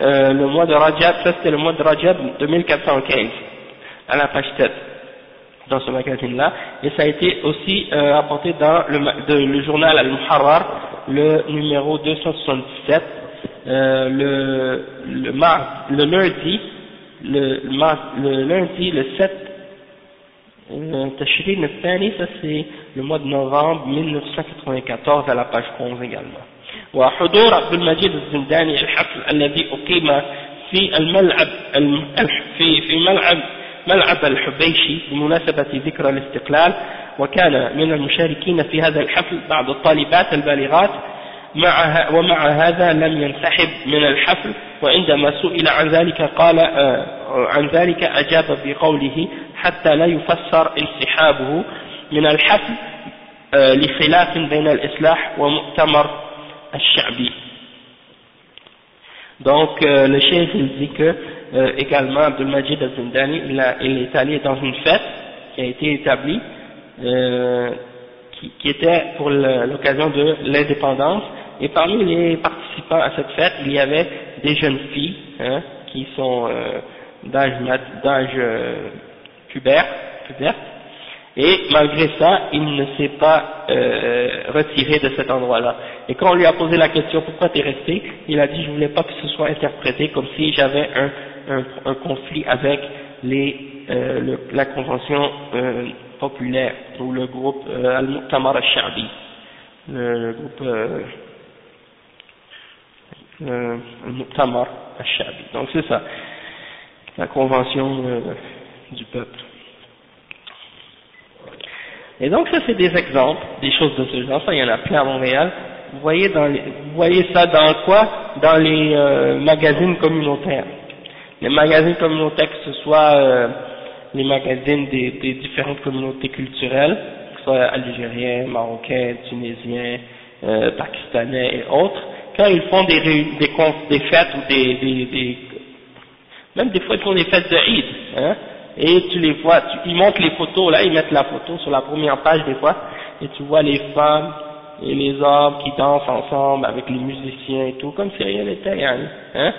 euh, le mois de Rajab, ça c'était le mois de Rajab 2415, à la page 7, dans ce magazine-là, et ça a été aussi euh, apporté dans le, journal Al-Muharrar, le numéro 277, euh, le, le, le lundi, le, le lundi, le 7 Tashrin al ça c'est le mois de novembre 1994 à la page 11 également. وحضور عبد المجيد الزنداني الحفل الذي أقيم في الملعب في في ملعب ملعب الحبيشي بمناسبة ذكرى الاستقلال وكان من المشاركين في هذا الحفل بعض الطالبات البالغات. مع ومع هذا لم ينسحب من الحفل وعندما سئل عن ذلك قال آه، عن ذلك أجاب بقوله حتى لا يفسر انسحابه من الحفل آه، لخلاف بين الإصلاح ومؤتمر al-Sha'bi. Donc euh, le chef il dit que euh, également Abdul Majid al-Zindani il, est allé dans une fête qui a été établie euh, qui, était pour l'occasion de l'indépendance et parmi les participants à cette fête il y avait des jeunes filles hein, qui sont euh, d'âge d'âge pubère, et malgré ça, il ne s'est pas euh, retiré de cet endroit-là. Et quand on lui a posé la question pourquoi tu es resté, il a dit je voulais pas que ce soit interprété comme si j'avais un, un, un, conflit avec les, euh, la convention euh, populaire ou le groupe euh, Al-Muqtamar al-Sha'bi, le, le, groupe euh, euh, Al-Muqtamar al-Sha'bi. Donc c'est ça, la convention du peuple. Et donc ça c'est des exemples, des choses de ce genre, ça il y en a plein à Montréal. Vous voyez, dans les, vous voyez ça dans quoi? Dans les euh, magazines communautaires. Les magazines communautaires, que ce soit euh, les magazines des, des, différentes communautés culturelles, que ce soit algériens, marocains, tunisiens, euh, pakistanais et autres, quand ils font des, des, des fêtes ou des, des, des, même des fois ils font des fêtes de Eid, hein, et tu les vois, tu, ils montrent les photos, là ils mettent la photo sur la première page des fois, et tu vois les femmes et les hommes qui dansent ensemble avec les musiciens et tout, comme si rien n'était, hein,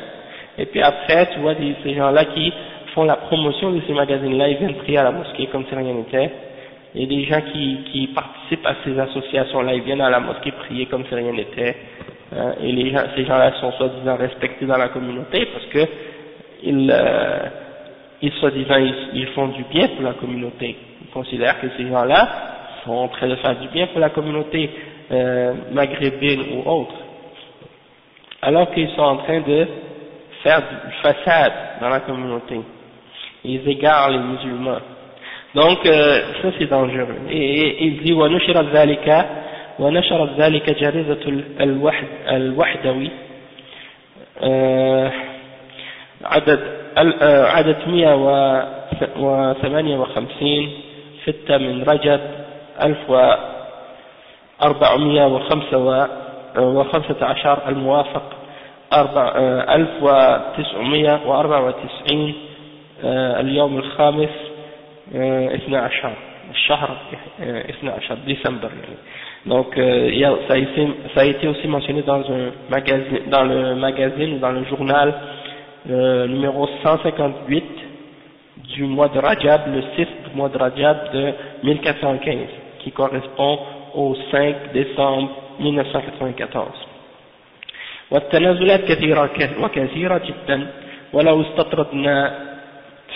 et puis après tu vois des, ces gens-là qui font la promotion de ces magazines-là, ils viennent prier à la mosquée comme si rien n'était, et des gens qui, qui participent à ces associations-là, ils viennent à la mosquée prier comme si rien n'était, hein, et les gens, ces gens-là sont soi-disant respectés dans la communauté parce que ils, euh, ils soi-disant ils, font du bien pour la communauté. Ils considèrent que ces gens-là sont en train de faire du bien pour la communauté euh, maghrébine ou autre, alors qu'ils sont en train de faire du façade dans la communauté. Ils égarent les musulmans. Donc euh, ça c'est dangereux. Et, et il dit ونشر ذلك ونشر ذلك جريدة الوحد الوحدوي عدد عدد 158 ستة من رجب 1415 الموافق 1994 اليوم الخامس 12 الشهر 12 décembre donc euh, ça, a été, ça a été aussi mentionné dans un magazine dans le magazine ou dans le journal le numéro 158 du mois de Rajab, le 6 du mois de Rajab de 1415, qui correspond au 5 décembre 1994. والتنازلات كثيرة وكثيرة جدا ولو استطردنا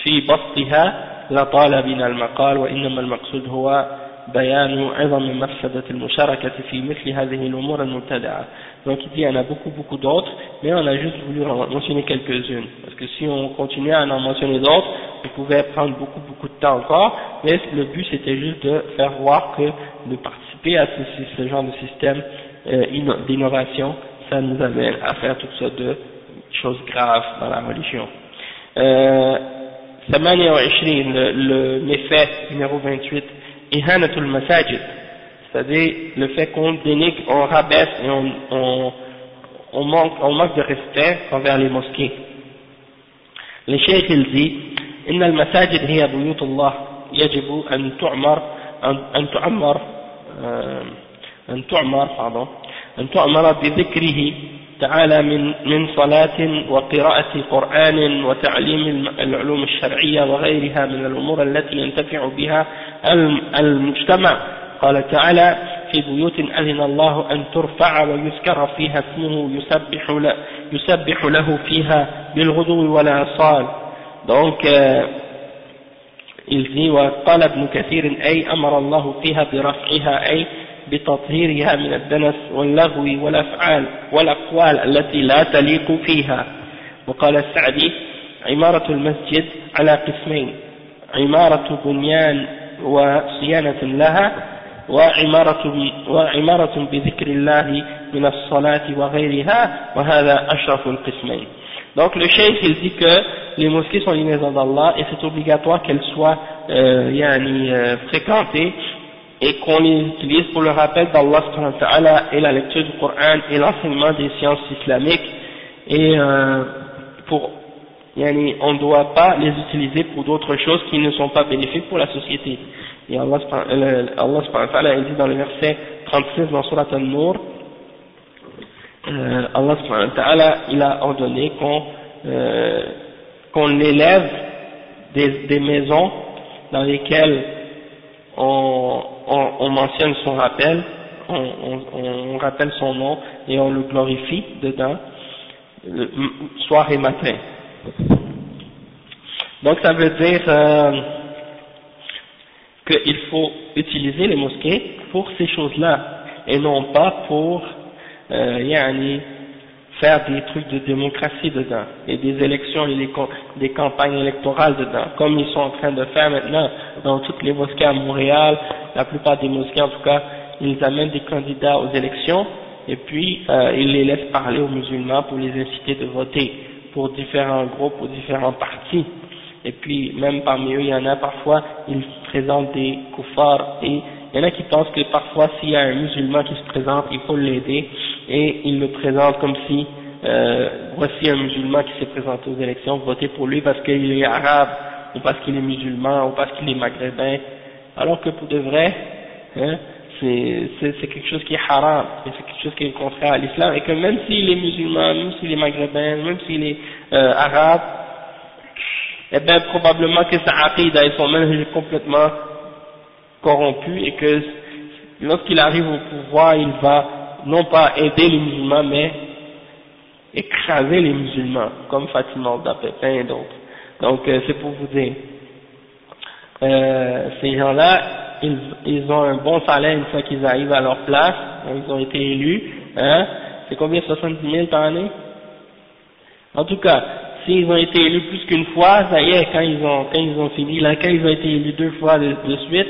في بسطها لطال بنا المقال وإنما المقصود هو بيان عظم مفسدة المشاركة في مثل هذه الأمور المبتدعة donc il dit il y en a beaucoup beaucoup d'autres mais on a juste voulu en mentionner quelques-unes. Parce que si on continuait à en mentionner d'autres on pouvait prendre beaucoup beaucoup de temps encore. Mais le but c'était juste de faire voir que de participer à ce, genre de système euh, d'innovation ça nous amène à faire toutes sortes de choses graves dans la religion. Euh, 28 le, le méfait numéro 28 ihanatul masajid, c'est-à-dire le fait qu'on dénigre, on rabaisse et on, on, on, manque, on manque de respect envers les mosquées. Le cheikh il dit إن المساجد هي بيوت الله يجب أن تعمر أن تعمر أن تعمر pardon أن تعمر بذكره تعالى من من صلاة وقراءة قرآن وتعليم العلوم الشرعية وغيرها من الأمور التي ينتفع بها المجتمع قال تعالى في بيوت أذن الله أن ترفع ويذكر فيها اسمه يسبح له, يسبح له فيها بالغدو donc euh, il dit وقال ابن كثير أي أمر الله فيها برفعها أي بتطهيرها من الدنس واللغو والأفعال والأقوال التي لا تليق فيها وقال السعدي عمارة المسجد على قسمين عمارة بنيان وصيانة لها وعمارة, وعمارة بذكر الله من الصلاة وغيرها وهذا أشرف القسمين Donc le cheikh il dit que les mosquées sont les maisons d'Allah et c'est obligatoire qu'elles soient euh, yani, euh, fréquentées et qu'on les utilise pour le rappel d'Allah et la lecture du Coran et l'enseignement des sciences islamiques et euh, pour yani, on ne doit pas les utiliser pour d'autres choses qui ne sont pas bénéfiques pour la société. Et Allah, Allah il dit dans le verset 36 dans Surat Al-Nur, euh, Allah il a ordonné qu'on euh, élève des, des, maisons dans lesquelles on, on, on mentionne son rappel, on, on, rappelle son nom et on le glorifie dedans, le, soir et matin. Donc ça veut dire euh, qu'il faut utiliser les mosquées pour ces choses-là et non pas pour euh, faire des trucs de démocratie dedans et des élections et des, campagnes électorales dedans, comme ils sont en train de faire maintenant dans toutes les mosquées à Montréal, la plupart des mosquées en tout cas, ils amènent des candidats aux élections et puis euh, ils les laissent parler aux musulmans pour les inciter de voter pour différents groupes ou différents partis. Et puis, même parmi eux, il y en a parfois, ils présentent des koufars. Et il y en a qui pensent que parfois, s'il y a un musulman qui se présente, il faut l'aider. Et ils le présentent comme si, euh, voici un musulman qui s'est présenté aux élections, votez pour lui parce qu'il est arabe ou parce qu'il est musulman ou parce qu'il est maghrébin. Alors que pour de vrai, hein, c'est quelque chose qui est haram, et c'est quelque chose qui est contraire à l'islam, et que même s'il est musulman, même s'il est maghrébin, même s'il est euh, arabe, eh bien probablement que sa aqidah et son manhaj est complètement corrompu, et que lorsqu'il arrive au pouvoir, il va non pas aider les musulmans, mais écraser les musulmans, comme Fatima Pépin et d'autres. Donc euh, c'est pour vous dire, euh, ces gens-là, ils, ils, ont un bon salaire une fois qu'ils arrivent à leur place, ils ont été élus, hein, c'est combien 70 000 par année? En tout cas, s'ils ont été élus plus qu'une fois, ça y est, quand ils ont, quand ils ont fini, là, quand ils ont été élus deux fois de, suite,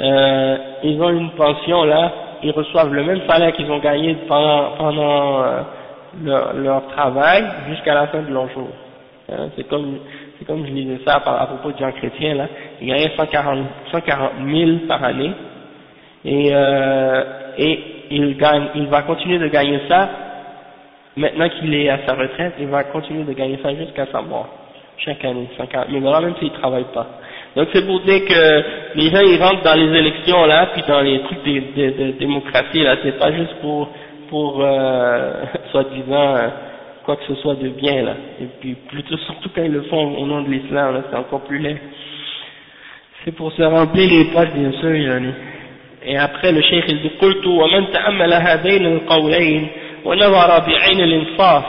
euh, ils ont une pension là, ils reçoivent le même salaire qu'ils ont gagné pendant, pendant euh, leur, travail jusqu'à la fin de leur jour. Hein, c'est comme c'est comme je disais ça à propos de Jean Chrétien, là, il gagnait 140, 140 000 par année, et, euh, et il, gagne, il va continuer de gagner ça, maintenant qu'il est à sa retraite, il va continuer de gagner ça jusqu'à sa mort, chaque année, 140 000 dollars, même s'il ne travaille pas. Donc c'est pour dire que les gens ils rentrent dans les élections là, puis dans les trucs de, de, de démocratie là, c'est pas juste pour, pour euh, soi-disant quoi que ce soit de bien là. Et puis plutôt surtout quand ils le font au nom de l'islam, là, c'est encore plus laid. C'est pour se remplir les poches bien sûr. Et après le cheikh il dit ونظر بعين الانصاف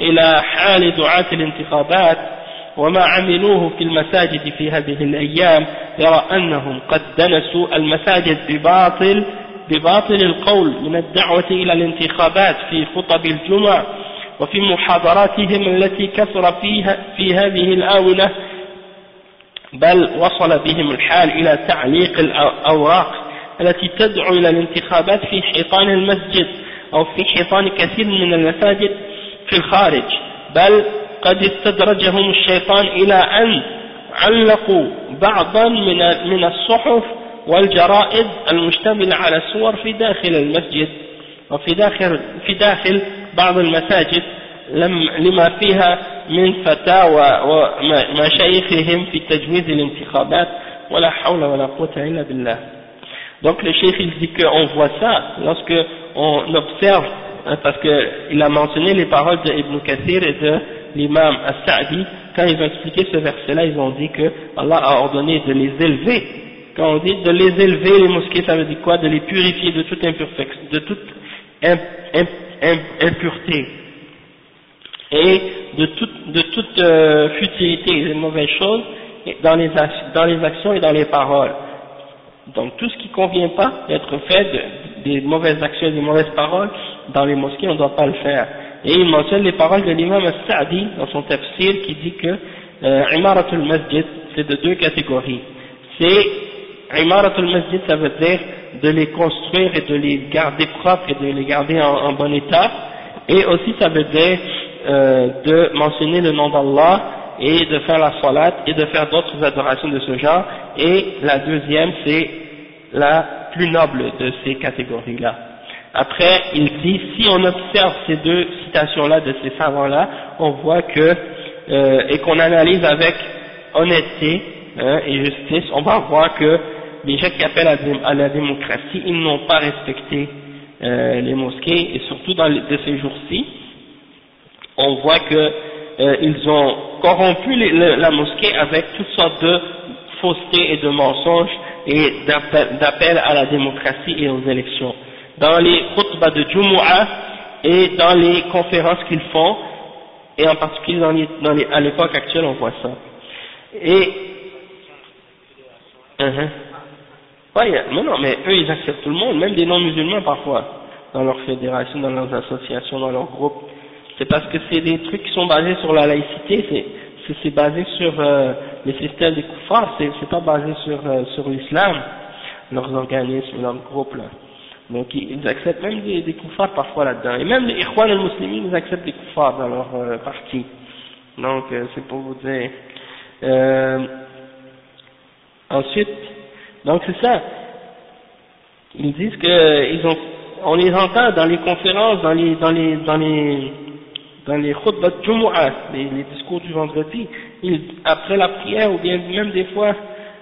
إلى حال دعاة الانتخابات وما عملوه في المساجد في هذه الأيام يرى أنهم قد دنسوا المساجد بباطل بباطل القول من الدعوة إلى الانتخابات في خطب الجمعة وفي محاضراتهم التي كثر فيها في هذه الآونة بل وصل بهم الحال إلى تعليق الأوراق التي تدعو إلى الانتخابات في حيطان المسجد. أو في حيطان كثير من المساجد في الخارج بل قد استدرجهم الشيطان إلى أن علقوا بعضا من من الصحف والجرائد المشتملة على الصور في داخل المسجد وفي داخل في داخل بعض المساجد لما فيها من فتاوى ومشايخهم في تجويز الانتخابات ولا حول ولا قوة إلا بالله. Donc le chef il dit qu'on voit ça lorsque on observe hein, parce qu'il a mentionné les paroles de Ibn Kathir et de l'imam As-Sa'di. Quand ils ont expliqué ce verset là ils ont dit que Allah a ordonné de les élever. Quand on dit de les élever, les mosquées, ça veut dire quoi? De les purifier de toute de toute impureté. Et de toute, de toute euh, futilité et de mauvaises choses dans les, dans les actions et dans les paroles. Donc tout ce qui ne convient pas d'être fait, des mauvaises actions des mauvaises paroles, dans les mosquées, on ne doit pas le faire. Et il mentionne les paroles de l'imam Sa'di dans son tafsir qui dit que euh, Imaratul Masjid, c'est de deux catégories. C'est Imaratul Masjid, ça veut dire de les construire et de les garder propres et de les garder en, bon état. Et aussi ça veut dire euh, de mentionner le nom d'Allah et de faire la salat et de faire d'autres adorations de ce genre. Et la deuxième, c'est la plus noble de ces catégories-là. Après, il dit, si on observe ces deux citations-là de ces savants-là, on voit que, euh, et qu'on analyse avec honnêteté hein, et justice, on va voir que les gens qui appellent à, la démocratie, ils n'ont pas respecté euh, les mosquées, et surtout dans de ces jours-ci, on voit que euh, ont corrompu la mosquée avec toutes sortes de faussetés et de mensonges et d'appel à la démocratie et aux élections. Dans les khutbahs de Jumu'ah et dans les conférences qu'ils font, et en particulier à l'époque actuelle, on voit ça. Et, uh-huh. ouais, mais non, mais eux ils acceptent tout le monde, même des non-musulmans parfois, dans leur fédération, dans leurs associations, dans leurs groupes c'est parce que c'est des trucs qui sont basés sur la laïcité, c'est basé sur euh, les systèmes des koufars, c'est pas basé sur, euh, sur l'islam, leurs organismes, leurs groupes là. Donc ils acceptent même des, des koufars parfois là-dedans. Et même les Ikhwan al-Muslimin, ils acceptent des koufars dans leur euh, parti. Donc c'est pour vous dire. ensuite, donc c'est ça. Ils disent que ils ont, on les entend dans les conférences, dans les, dans les, dans les, dans les khutbah Jumu'ah, les, les discours du vendredi, il, après la prière ou bien même des fois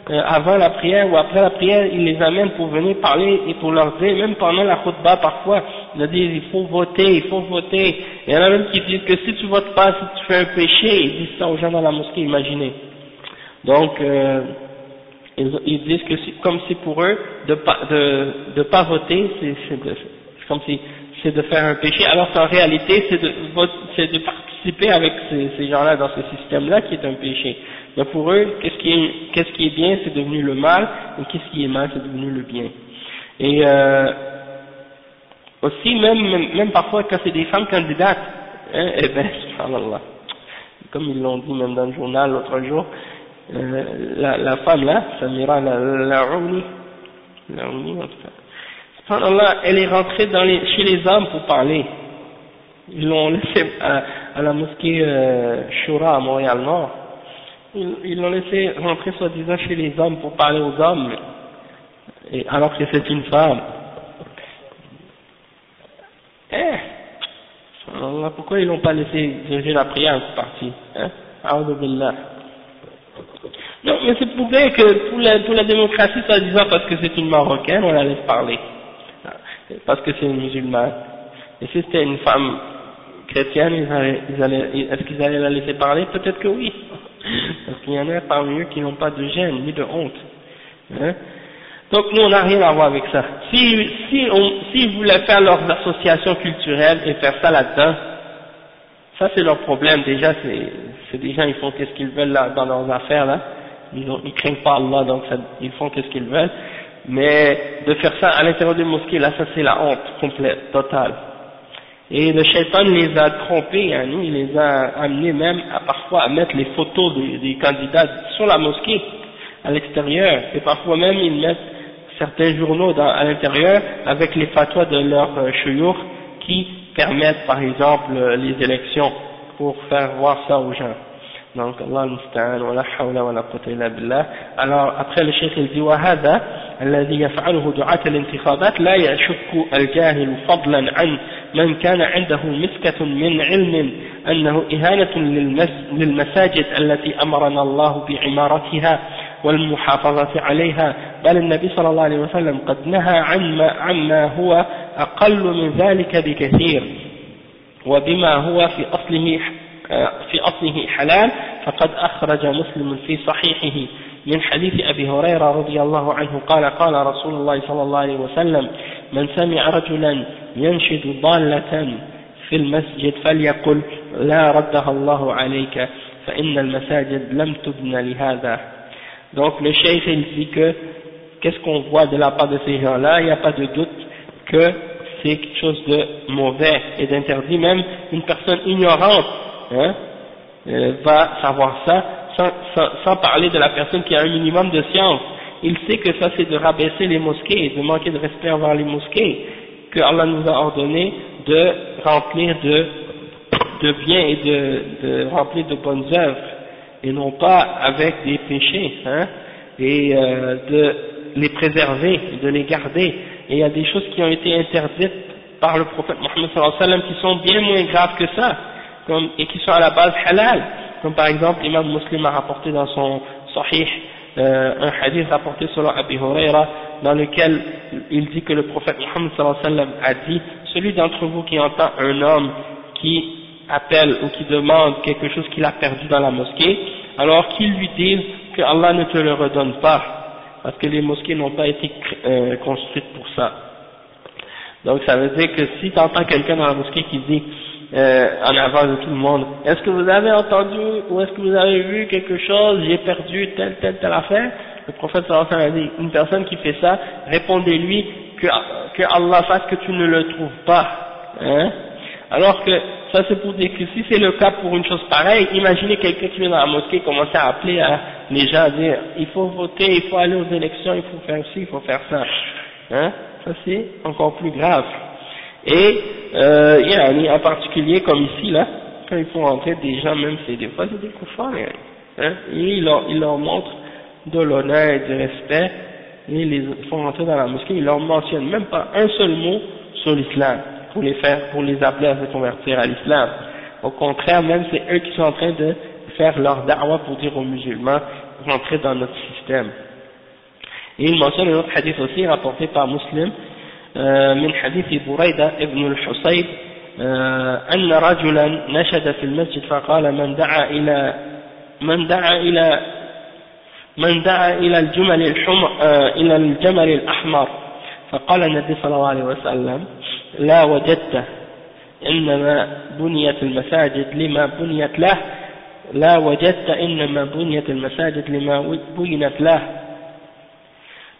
euh, avant la prière ou après la prière, il les amène pour venir parler et pour leur dire, même pendant la khutbah parfois, il disent il faut voter, il faut voter. Il y en a même qui disent que si tu votes pas, si tu fais un péché, ils disent ça aux gens dans la mosquée, imaginez. Donc, euh, ils, disent que comme si pour eux, de pas, de, de pas voter, c'est comme si c'est de faire un péché, alors qu'en réalité, c'est de, participer avec ces, gens-là dans ce système-là qui est un péché. Mais pour eux, qu'est-ce qui est, qui est bien, c'est devenu le mal, et qu'est-ce qui est mal, c'est devenu le bien. Et euh, aussi, même, même, parfois, quand c'est des femmes candidates, hein, eh ben, subhanallah, comme ils l'ont dit même dans le journal l'autre jour, euh, la, la femme là, Samira la, la, la la en elle est rentrée dans les, chez les hommes pour parler. Ils l'ont laissé à, la mosquée euh, Shura à Montréal-Nord. Ils l'ont laissé rentrer soi-disant chez les hommes pour parler aux hommes, alors que c'est une femme. Eh, pourquoi ils l'ont pas laissé diriger la prière c'est parti hein? Non, mais c'est pour dire que la, pour la démocratie, soi-disant, parce que c'est une Marocaine, on la laisse parler parce que c'est une musulmane. Et si c'était une femme chrétienne, est-ce qu'ils allaient la laisser parler? Peut-être que oui. Parce qu'il y en a parmi eux qui n'ont pas de gêne ni de honte. Hein Donc nous, on n'a rien à voir avec ça. Si, si on, s'ils voulaient faire leurs associations culturelles et faire ça là-dedans, ça c'est leur problème. Déjà, c'est, des gens, ils font qu'est-ce qu'ils veulent dans leurs affaires là. Ils, ne ils craignent pas Allah, donc ils font qu'est-ce qu'ils veulent mais de faire ça à l'intérieur d'une mosquée, là, ça c'est la honte complète, totale. Et le shaitan les a trompés, hein, il les a amenés même à parfois à mettre les photos des, candidats sur la mosquée, à l'extérieur. Et parfois même, ils mettent certains journaux à l'intérieur avec les fatwas de leurs euh, qui permettent, par exemple, euh, les élections pour faire voir ça aux gens. Donc, Allah wa la hawla wa la billah. Alors, après le shaykh, il dit, wa hada, الذي يفعله دعاة الانتخابات لا يشك الجاهل فضلا عن من كان عنده مسكة من علم أنه إهانة للمساجد التي أمرنا الله بعمارتها والمحافظة عليها بل النبي صلى الله عليه وسلم قد نهى عما, عما هو أقل من ذلك بكثير وبما هو في أصله في أصله حلال فقد أخرج مسلم في صحيحه. من حديث أبي هريرة رضي الله عنه قال قال رسول الله صلى الله عليه وسلم من سمع رجلا ينشد ضالة في المسجد فليقل لا ردها الله عليك فإن المساجد لم تبنى لهذا donc le cheikh il dit que qu'est-ce qu'on voit de la part de ces gens-là il n'y a pas de doute que c'est quelque chose de mauvais et d'interdit même une personne ignorante hein, euh, va savoir ça sans, parler de la personne qui a un minimum de science. Il sait que ça c'est de rabaisser les mosquées de manquer de respect envers les mosquées que Allah nous a ordonné de remplir de, de biens et de, de remplir de bonnes œuvres et non pas avec des péchés hein, et euh, de les préserver, de les garder. Et il y a des choses qui ont été interdites par le prophète Mohammed qui sont bien moins graves que ça et qui sont à la base halal comme par exemple l'imam muslim a rapporté dans son sahih euh, un hadith rapporté selon Abi Huraira dans lequel il dit que le prophète wa sallam a dit celui d'entre vous qui entend un homme qui appelle ou qui demande quelque chose qu'il a perdu dans la mosquée alors qu'il lui dise que Allah ne te le redonne pas parce que les mosquées n'ont pas été euh, construites pour ça donc ça veut dire que si tu entends quelqu'un dans la mosquée qui dit euh, en avant de tout le monde, est-ce que vous avez entendu ou est-ce que vous avez vu quelque chose, j'ai perdu telle, telle, telle affaire? Le prophète sallallahu a dit, une personne qui fait ça, répondez-lui que, Allah fasse que tu ne le trouves pas. Hein? Alors que ça c'est pour dire que si c'est le cas pour une chose pareille, imaginez quelqu'un qui vient dans la mosquée et commence à appeler à les gens à dire il faut voter, il faut aller aux élections, il faut faire ci, il faut faire ça. Hein? Ça c'est encore plus grave. Et euh, yani, en particulier comme ici là, quand ils font rentrer des gens, même c'est des fois des koufars, hein, et ils leur, ils leur montrent de l'honneur et du respect, et ils les font rentrer dans la mosquée, ils leur mentionnent même pas un seul mot sur l'islam, pour les faire, pour les appeler à se convertir à l'islam. Au contraire, même c'est eux qui sont en train de faire leur da'wah pour dire aux musulmans, rentrer dans notre système. Et il mentionne un autre hadith aussi rapporté par Muslim, من حديث بريدة ابن الحصيب أن رجلا نشد في المسجد فقال من دعا إلى من دعا إلى من دعا إلى الجمل الحمر إلى الجمل الأحمر. فقال النبي صلى الله عليه وسلم لا وجدته إنما بنيت المساجد لما بنيت له لا وجدت إنما بنيت المساجد لما بنيت له.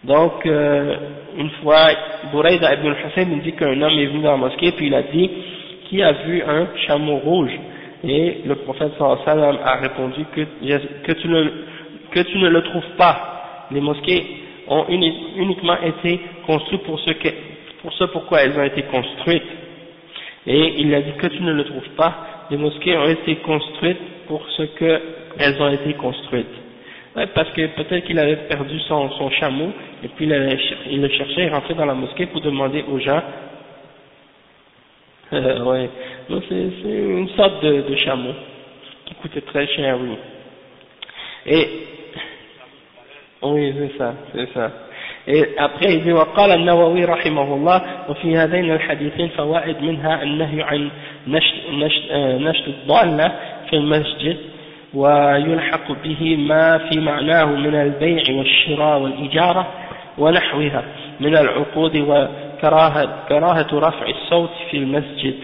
Donc, euh, une fois, Bouraïda ibn al-Hussein dit qu'un homme est venu dans la mosquée, puis il a dit, qui a vu un chameau rouge Et le prophète sallam a répondu que, que, tu ne, que tu ne le trouves pas. Les mosquées ont uniquement été construites pour ce, que, pour ce pourquoi elles ont été construites. Et il a dit que tu ne le trouves pas. Les mosquées ont été construites pour ce qu'elles ont été construites. Ouais, parce que peut-être qu'il avait perdu son, son chameau, et puis il, allait, il le cherchait, il rentrait dans la mosquée pour demander aux gens. Euh, ouais, c'est une sorte de, de chameau qui coûtait très cher, oui. Et oui, c'est ça, c'est ça. Et après il dit وقال النووي رحمه الله وفي هذين الحديثين فوائد منها النهي عن نشد, نشد, نشد الضالة في المسجد ويلحق به ما في معناه من البيع والشراء والإجارة ونحوها من العقود وكراهة كراهة رفع الصوت في المسجد.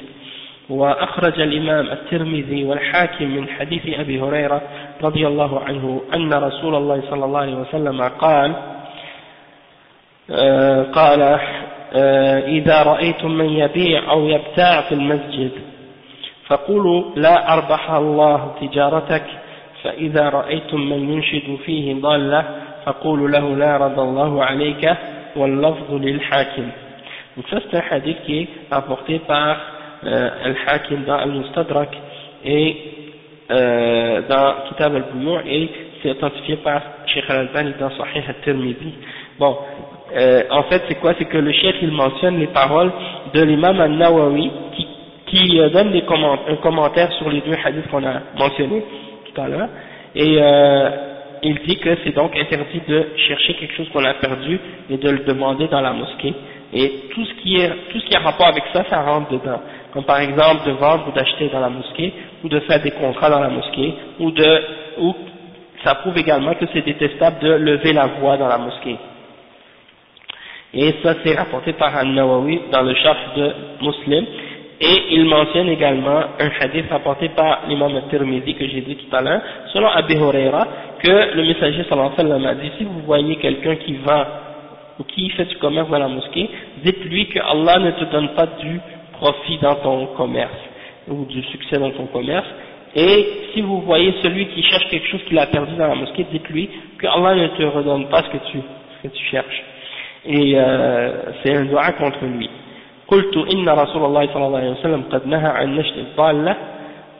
وأخرج الإمام الترمذي والحاكم من حديث أبي هريرة رضي الله عنه أن رسول الله صلى الله عليه وسلم قال آه قال آه إذا رأيتم من يبيع أو يبتاع في المسجد فقولوا لا أربح الله تجارتك فإذا رأيتم من ينشد فيه ضالة فقولوا له لا رضى الله عليك واللفظ للحاكم Donc ça c'est un hadith qui est apporté par euh, Al-Hakim dans Al-Mustadrak et euh, dans Kitab Al-Bouyour et c'est authentifié par Sheikh Al-Albani dans Sahih Al-Tirmidhi. Bon, euh, en fait c'est quoi C'est que le Sheikh il mentionne les paroles de l'imam Al-Nawawi qui qui euh, donne des comment, un commentaire sur les deux hadiths qu'on a mentionnés tout à l'heure, et euh, il dit que c'est donc interdit de chercher quelque chose qu'on a perdu et de le demander dans la mosquée, et tout ce qui est tout ce qui a rapport avec ça, ça rentre dedans, comme par exemple de vendre ou d'acheter dans la mosquée, ou de faire des contrats dans la mosquée, ou de ou ça prouve également que c'est détestable de lever la voix dans la mosquée. Et ça c'est rapporté par An-Nawawi dans le chef de Muslim. Et il mentionne également un hadith rapporté par l'imam al-Tirmidhi que j'ai dit tout à l'heure, selon Abi Huraira, que le messager sallallahu alayhi wa dit, si vous voyez quelqu'un qui va ou qui fait du commerce dans la mosquée, dites-lui que Allah ne te donne pas du profit dans ton commerce, ou du succès dans ton commerce, et si vous voyez celui qui cherche quelque chose qu'il a perdu dans la mosquée, dites-lui que Allah ne te redonne pas ce que tu, ce que tu cherches. Et euh, c'est un doigt contre lui. قلت إن رسول الله صلى الله عليه وسلم قد نهى عن نشر الضالة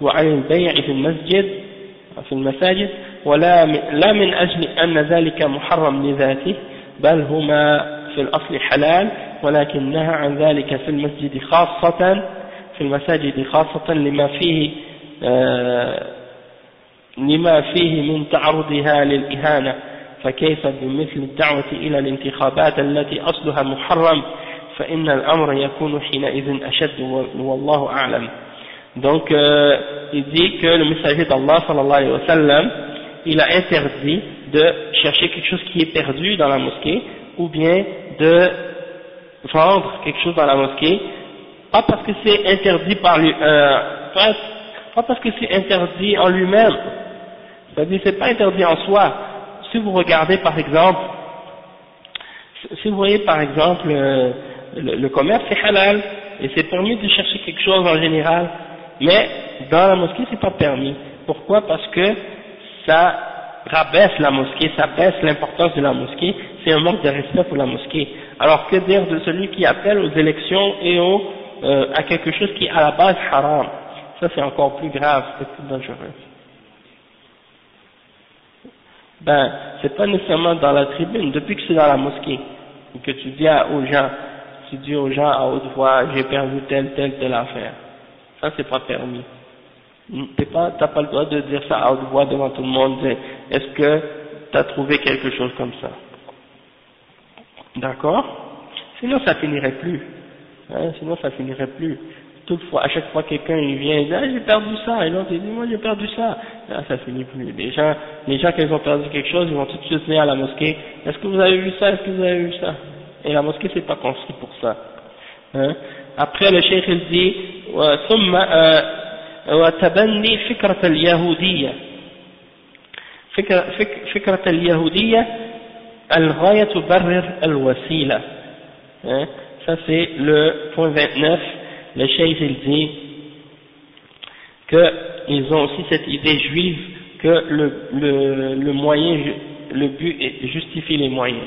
وعن البيع في المسجد في المساجد ولا لا من أجل أن ذلك محرم لذاته بل هما في الأصل حلال ولكن نهى عن ذلك في المسجد خاصة في المساجد خاصة لما فيه آه لما فيه من تعرضها للإهانة. فكيف بمثل الدعوة إلى الانتخابات التي أصلها محرم؟ فإن الأمر يكون حينئذ أشد والله أعلم donc euh, il dit que le messager d'Allah sallallahu alayhi wa sallam il a interdit de chercher quelque chose qui est perdu dans la mosquée ou bien de vendre quelque chose dans la mosquée pas parce que c'est interdit par lui euh, pas, pas parce que c'est interdit en lui-même c'est-à-dire c'est pas interdit en soi si vous regardez par exemple si vous voyez par exemple euh, le, commerce c'est halal et c'est permis de chercher quelque chose en général, mais dans la mosquée c'est pas permis. Pourquoi? Parce que ça rabaisse la mosquée, ça baisse l'importance de la mosquée, c'est un manque de respect pour la mosquée. Alors que dire de celui qui appelle aux élections et au, euh, à quelque chose qui est à la base haram? Ça c'est encore plus grave, c'est plus dangereux. Ben, c'est pas nécessairement dans la tribune, depuis que c'est dans la mosquée, que tu dis aux gens, tu dis aux gens à haute voix, j'ai perdu telle, telle, telle affaire. Ça, c'est pas permis. Tu pas, pas le droit de dire ça à haute voix devant tout le monde, est-ce que tu as trouvé quelque chose comme ça? D'accord? Sinon, ça finirait plus. Hein, sinon, ça finirait plus. Toutefois, à chaque fois quelqu'un vient et dit ah, j'ai perdu ça, et l'autre il dit moi j'ai perdu ça, là ça finit plus. Les gens, les gens qui ont perdu quelque chose, ils vont tout de suite venir à la mosquée, est-ce que vous avez vu ça, est-ce que vous avez vu ça? et la mosquée c'est pas construit pour ça. Hein. Après le cheikh il dit ثم وتبني فكرة اليهودية فكرة, فكرة اليهودية الغاية تبرر الوسيلة hein. ça c'est le point 29 le cheikh il dit qu'ils ont aussi cette idée juive que le, le, le moyen, le but justifie les moyens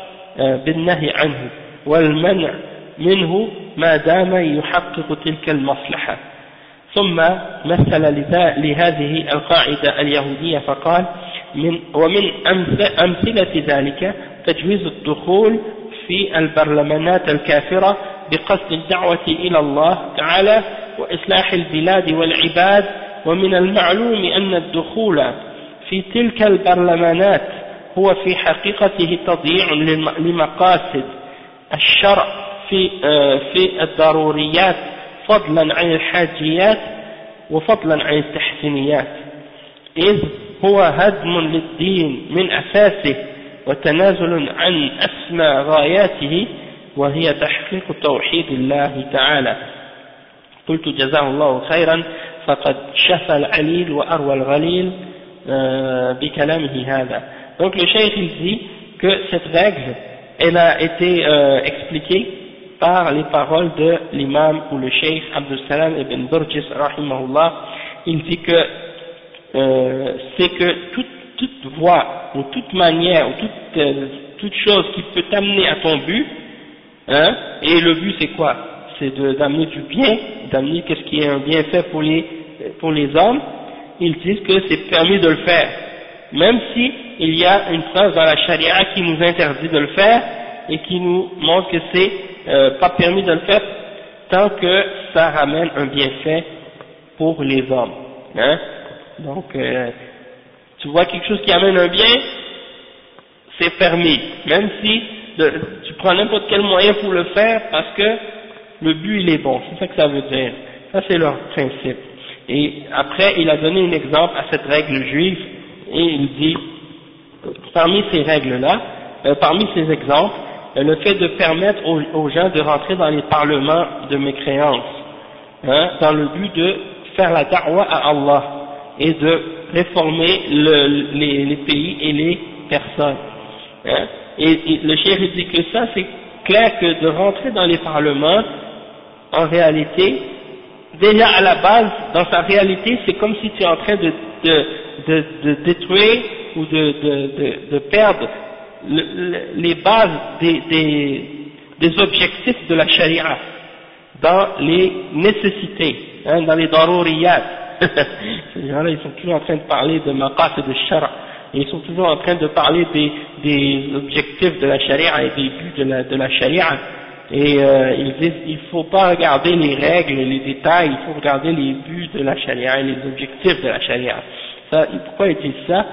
بالنهي عنه والمنع منه ما دام يحقق تلك المصلحة. ثم مثل لهذه القاعدة اليهودية فقال من ومن أمثلة ذلك تجويز الدخول في البرلمانات الكافرة بقصد الدعوة إلى الله تعالى وإصلاح البلاد والعباد ومن المعلوم أن الدخول في تلك البرلمانات هو في حقيقته تضييع لمقاصد الشرع في في الضروريات فضلا عن الحاجيات وفضلا عن التحسينيات. إذ هو هدم للدين من أساسه وتنازل عن أسمى غاياته وهي تحقيق توحيد الله تعالى. قلت جزاه الله خيرا فقد شفى العليل وأروى الغليل بكلامه هذا. Donc le cheikh il dit que cette règle, elle a été euh, expliquée par les paroles de l'imam ou le cheikh Abdul Salam ibn Burjis rahimahullah. Il dit que euh, c'est que toute, toute voie ou toute manière ou toute, euh, toute chose qui peut t'amener à ton but, hein, et le but c'est quoi? C'est d'amener du bien, d'amener qu'est-ce qui est un bienfait pour les, pour les hommes, ils disent que c'est permis de le faire, même si il y a une phrase dans la charia qui nous interdit de le faire et qui nous montre que c'est euh, pas permis de le faire tant que ça ramène un bienfait pour les hommes. Hein Donc, euh, tu vois quelque chose qui amène un bien, c'est permis, même si tu prends n'importe quel moyen pour le faire parce que le but il est bon, c'est ça que ça veut dire. Ça c'est leur principe. Et après, il a donné un exemple à cette règle juive et il dit, parmi ces règles-là, euh, parmi ces exemples, euh, le fait de permettre aux, gens de rentrer dans les parlements de mécréance, hein, dans le but de faire la da'wah à Allah et de réformer les, pays et les personnes. Hein. Et, le shérif dit que ça, c'est clair que de rentrer dans les parlements, en réalité, déjà à la base, dans sa réalité, c'est comme si tu es en train de, de, de, de détruire ou de, de perdre les bases des, des, objectifs de la charia dans les nécessités, hein, dans les daruriyat. Ces gens-là, ils sont toujours en train de parler de maqas et de shara. ils sont toujours en train de parler des, des objectifs de la charia et des buts de la, de la charia. Et euh, ils il faut pas regarder les règles les détails, il faut regarder les buts de la charia et les objectifs de la charia. Ça, pourquoi ils disent ça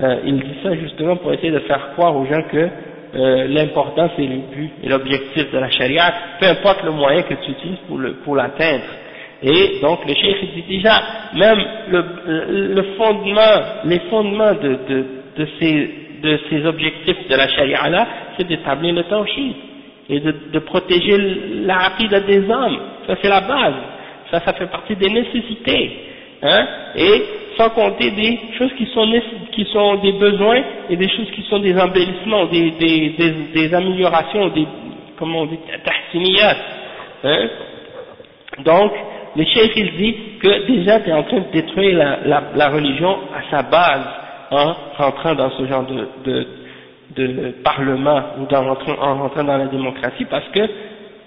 euh, Il dit ça justement pour essayer de faire croire aux gens que euh, l'important c'est le but et l'objectif de la charia, peu importe le moyen que tu utilises pour l'atteindre. Et donc le cheikh dit déjà, même le, le fondement, les fondements de, de, de, ces, de ces objectifs de la charia là, c'est d'établir le tawhid et de, de protéger la des hommes. Ça c'est la base. Ça, ça fait partie des nécessités. Hein, et sans compter des choses qui sont, qui sont des besoins et des choses qui sont des embellissements, des, des, améliorations, des, comment on dit. Hein. Donc, le chef il dit que déjà tu es en train de détruire la, la, religion à sa base en rentrant dans ce genre de, de, de parlement ou en rentrant dans la démocratie parce que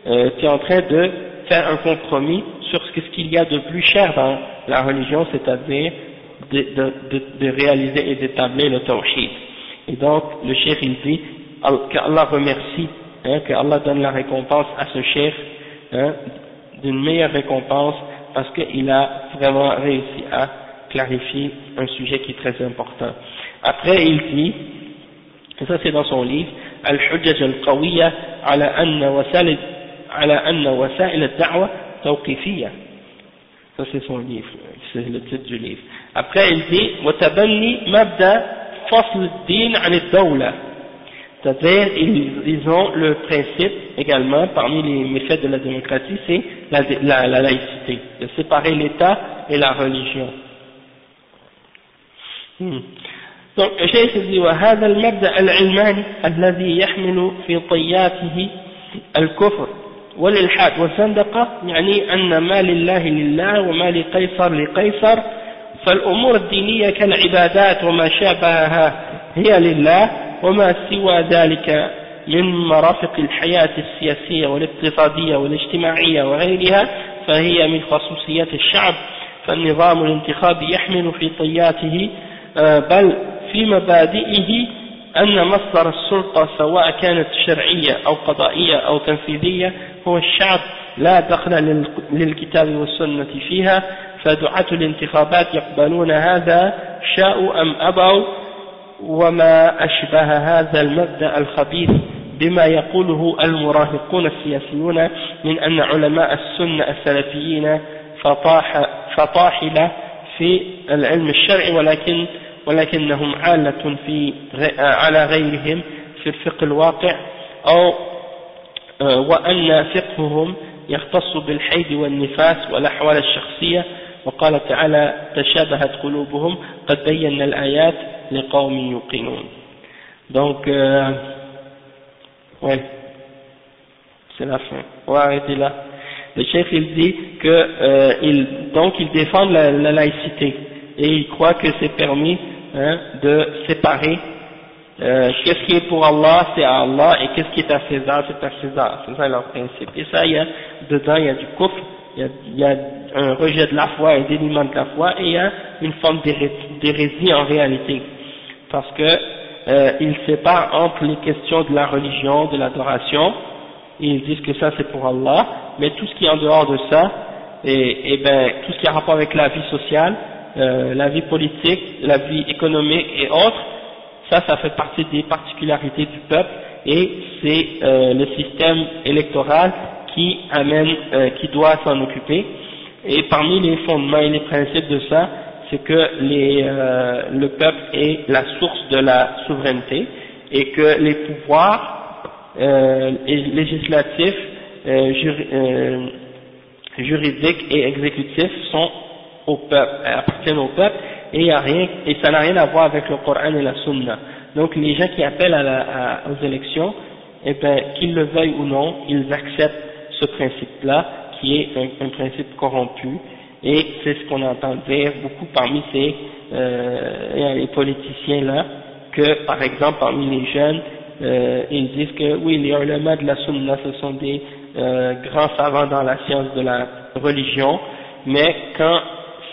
euh, tu es en train de faire un compromis sur ce qu'il y a de plus cher dans la religion, c'est-à-dire de, de, de, de, réaliser et d'établir le tawhid. Et donc, le chef il dit qu'Allah remercie, hein, qu'Allah donne la récompense à ce chef hein, d'une meilleure récompense parce qu'il a vraiment réussi à clarifier un sujet qui est très important. Après, il dit, et ça c'est dans son livre, Al-Hujjaj al-Qawiyya ala anna wasa'il ala anna wasa'il al-da'wa tawqifiyya. Ça c'est son livre, c'est le titre du livre. Après il dit, وتبني مبدأ فصل الدين عن الدولة c'est-à-dire ils, ils, ont le principe également, parmi les méfaits de la démocratie, c'est la, la, la, laïcité, de séparer l'État et la religion. Hmm. Donc, الشيخ dit وهذا المبدأ العلماني الذي يحمل في طياته الكفر والإلحاد والزندقة يعني أن ما لله لله وما لقيصر لقيصر فالأمور الدينية كالعبادات وما شابهها هي لله وما سوى ذلك من مرافق الحياة السياسية والاقتصادية والاجتماعية وغيرها فهي من خصوصيات الشعب فالنظام الانتخابي يحمل في طياته آه، بل في مبادئه أن مصدر السلطة سواء كانت شرعية أو قضائية أو تنفيذية هو الشعب لا دخل للكتاب والسنة فيها فدعاة الانتخابات يقبلون هذا شاءوا أم أبوا وما أشبه هذا المبدأ الخبيث بما يقوله المراهقون السياسيون من أن علماء السنة السلفيين فطاح فطاحلة في العلم الشرعي ولكن ولكنهم عالة في على غيرهم في الفقه الواقع أو وأن فقههم يختص بالحيد والنفاس والأحوال الشخصية. وقال تعالى تشابهت قلوبهم قد بينا الآيات لقوم يوقنون. Donc euh, ouais c'est le chef il dit que euh, il, donc il défend la, la laïcité. Et il croit que c'est permis hein, de séparer euh, qu'est-ce qui est pour Allah, c'est à Allah, et qu'est-ce qui est à César, c'est à César. C'est ça leur principe. Et ça, il y a, dedans, il y a du kufr, il y a, il y a un rejet de la foi, un déniement de la foi, et il y a une forme d'hérésie en réalité. parce que euh, ils séparent entre les questions de la religion, de l'adoration, ils disent que ça c'est pour Allah, mais tout ce qui est en dehors de ça, et, et ben, tout ce qui a rapport avec la vie sociale, euh, la vie politique, la vie économique et autres, ça, ça fait partie des particularités du peuple et c'est euh, le système électoral qui amène, euh, qui doit s'en occuper. Et parmi les fondements et les principes de ça, c'est que le peuple est la source de la souveraineté et que les pouvoirs législatifs, juridiques et exécutifs sont au peuple, appartiennent au peuple et, y a rien, et ça n'a rien à voir avec le Coran et la Sunna. Donc les gens qui appellent à la, aux élections, eh ben, qu'ils le veuillent ou non, ils acceptent ce principe-là, qui est un, un, principe corrompu, et c'est ce qu'on entend dire beaucoup parmi ces euh, les politiciens-là, que par exemple parmi les jeunes, euh, ils disent que oui, les ulama de la sunna, ce sont des euh, grands savants dans la science de la religion, mais quand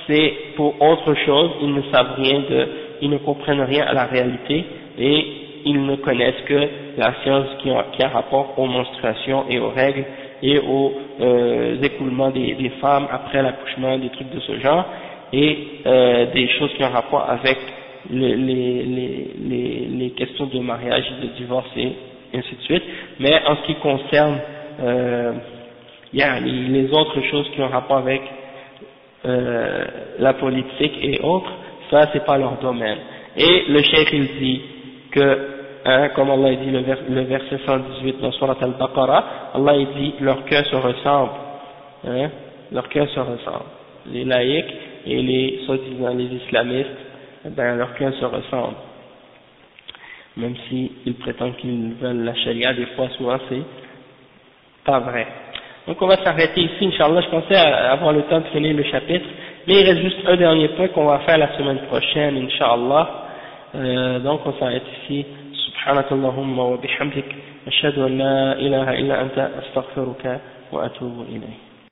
c'est pour autre chose, ils ne savent rien de, ils ne comprennent rien à la réalité, et ils ne connaissent que la science qui a, rapport aux menstruations et aux règles et aux euh, écoulements des, femmes après l'accouchement, des trucs de ce genre, et euh, des choses qui ont rapport avec les, questions de mariage, de divorce et ainsi de suite. Mais en ce qui concerne euh, les autres choses qui ont rapport avec euh, la politique et autres, ça c'est pas leur domaine. Et le cheikh il dit que, hein, comme Allah dit le, le verset 118 dans Surat al-Baqarah, Allah il dit leur cœur se ressemble, hein, leur cœur se ressemble. Les laïcs et les soi-disant les islamistes, eh ben leur cœur se ressemble. Même s'ils prétendent qu'ils veulent la charia, des fois souvent c'est pas vrai. Donc on va s'arrêter ici, Inch'Allah, je pensais avoir le temps de finir le chapitre, mais il reste juste un dernier point qu'on va faire la semaine prochaine, Inch'Allah. Euh, donc on s'arrête ici. سبحانك اللهم وبحمدك أشهد أن لا إله إلا أنت أستغفرك وأتوب إليك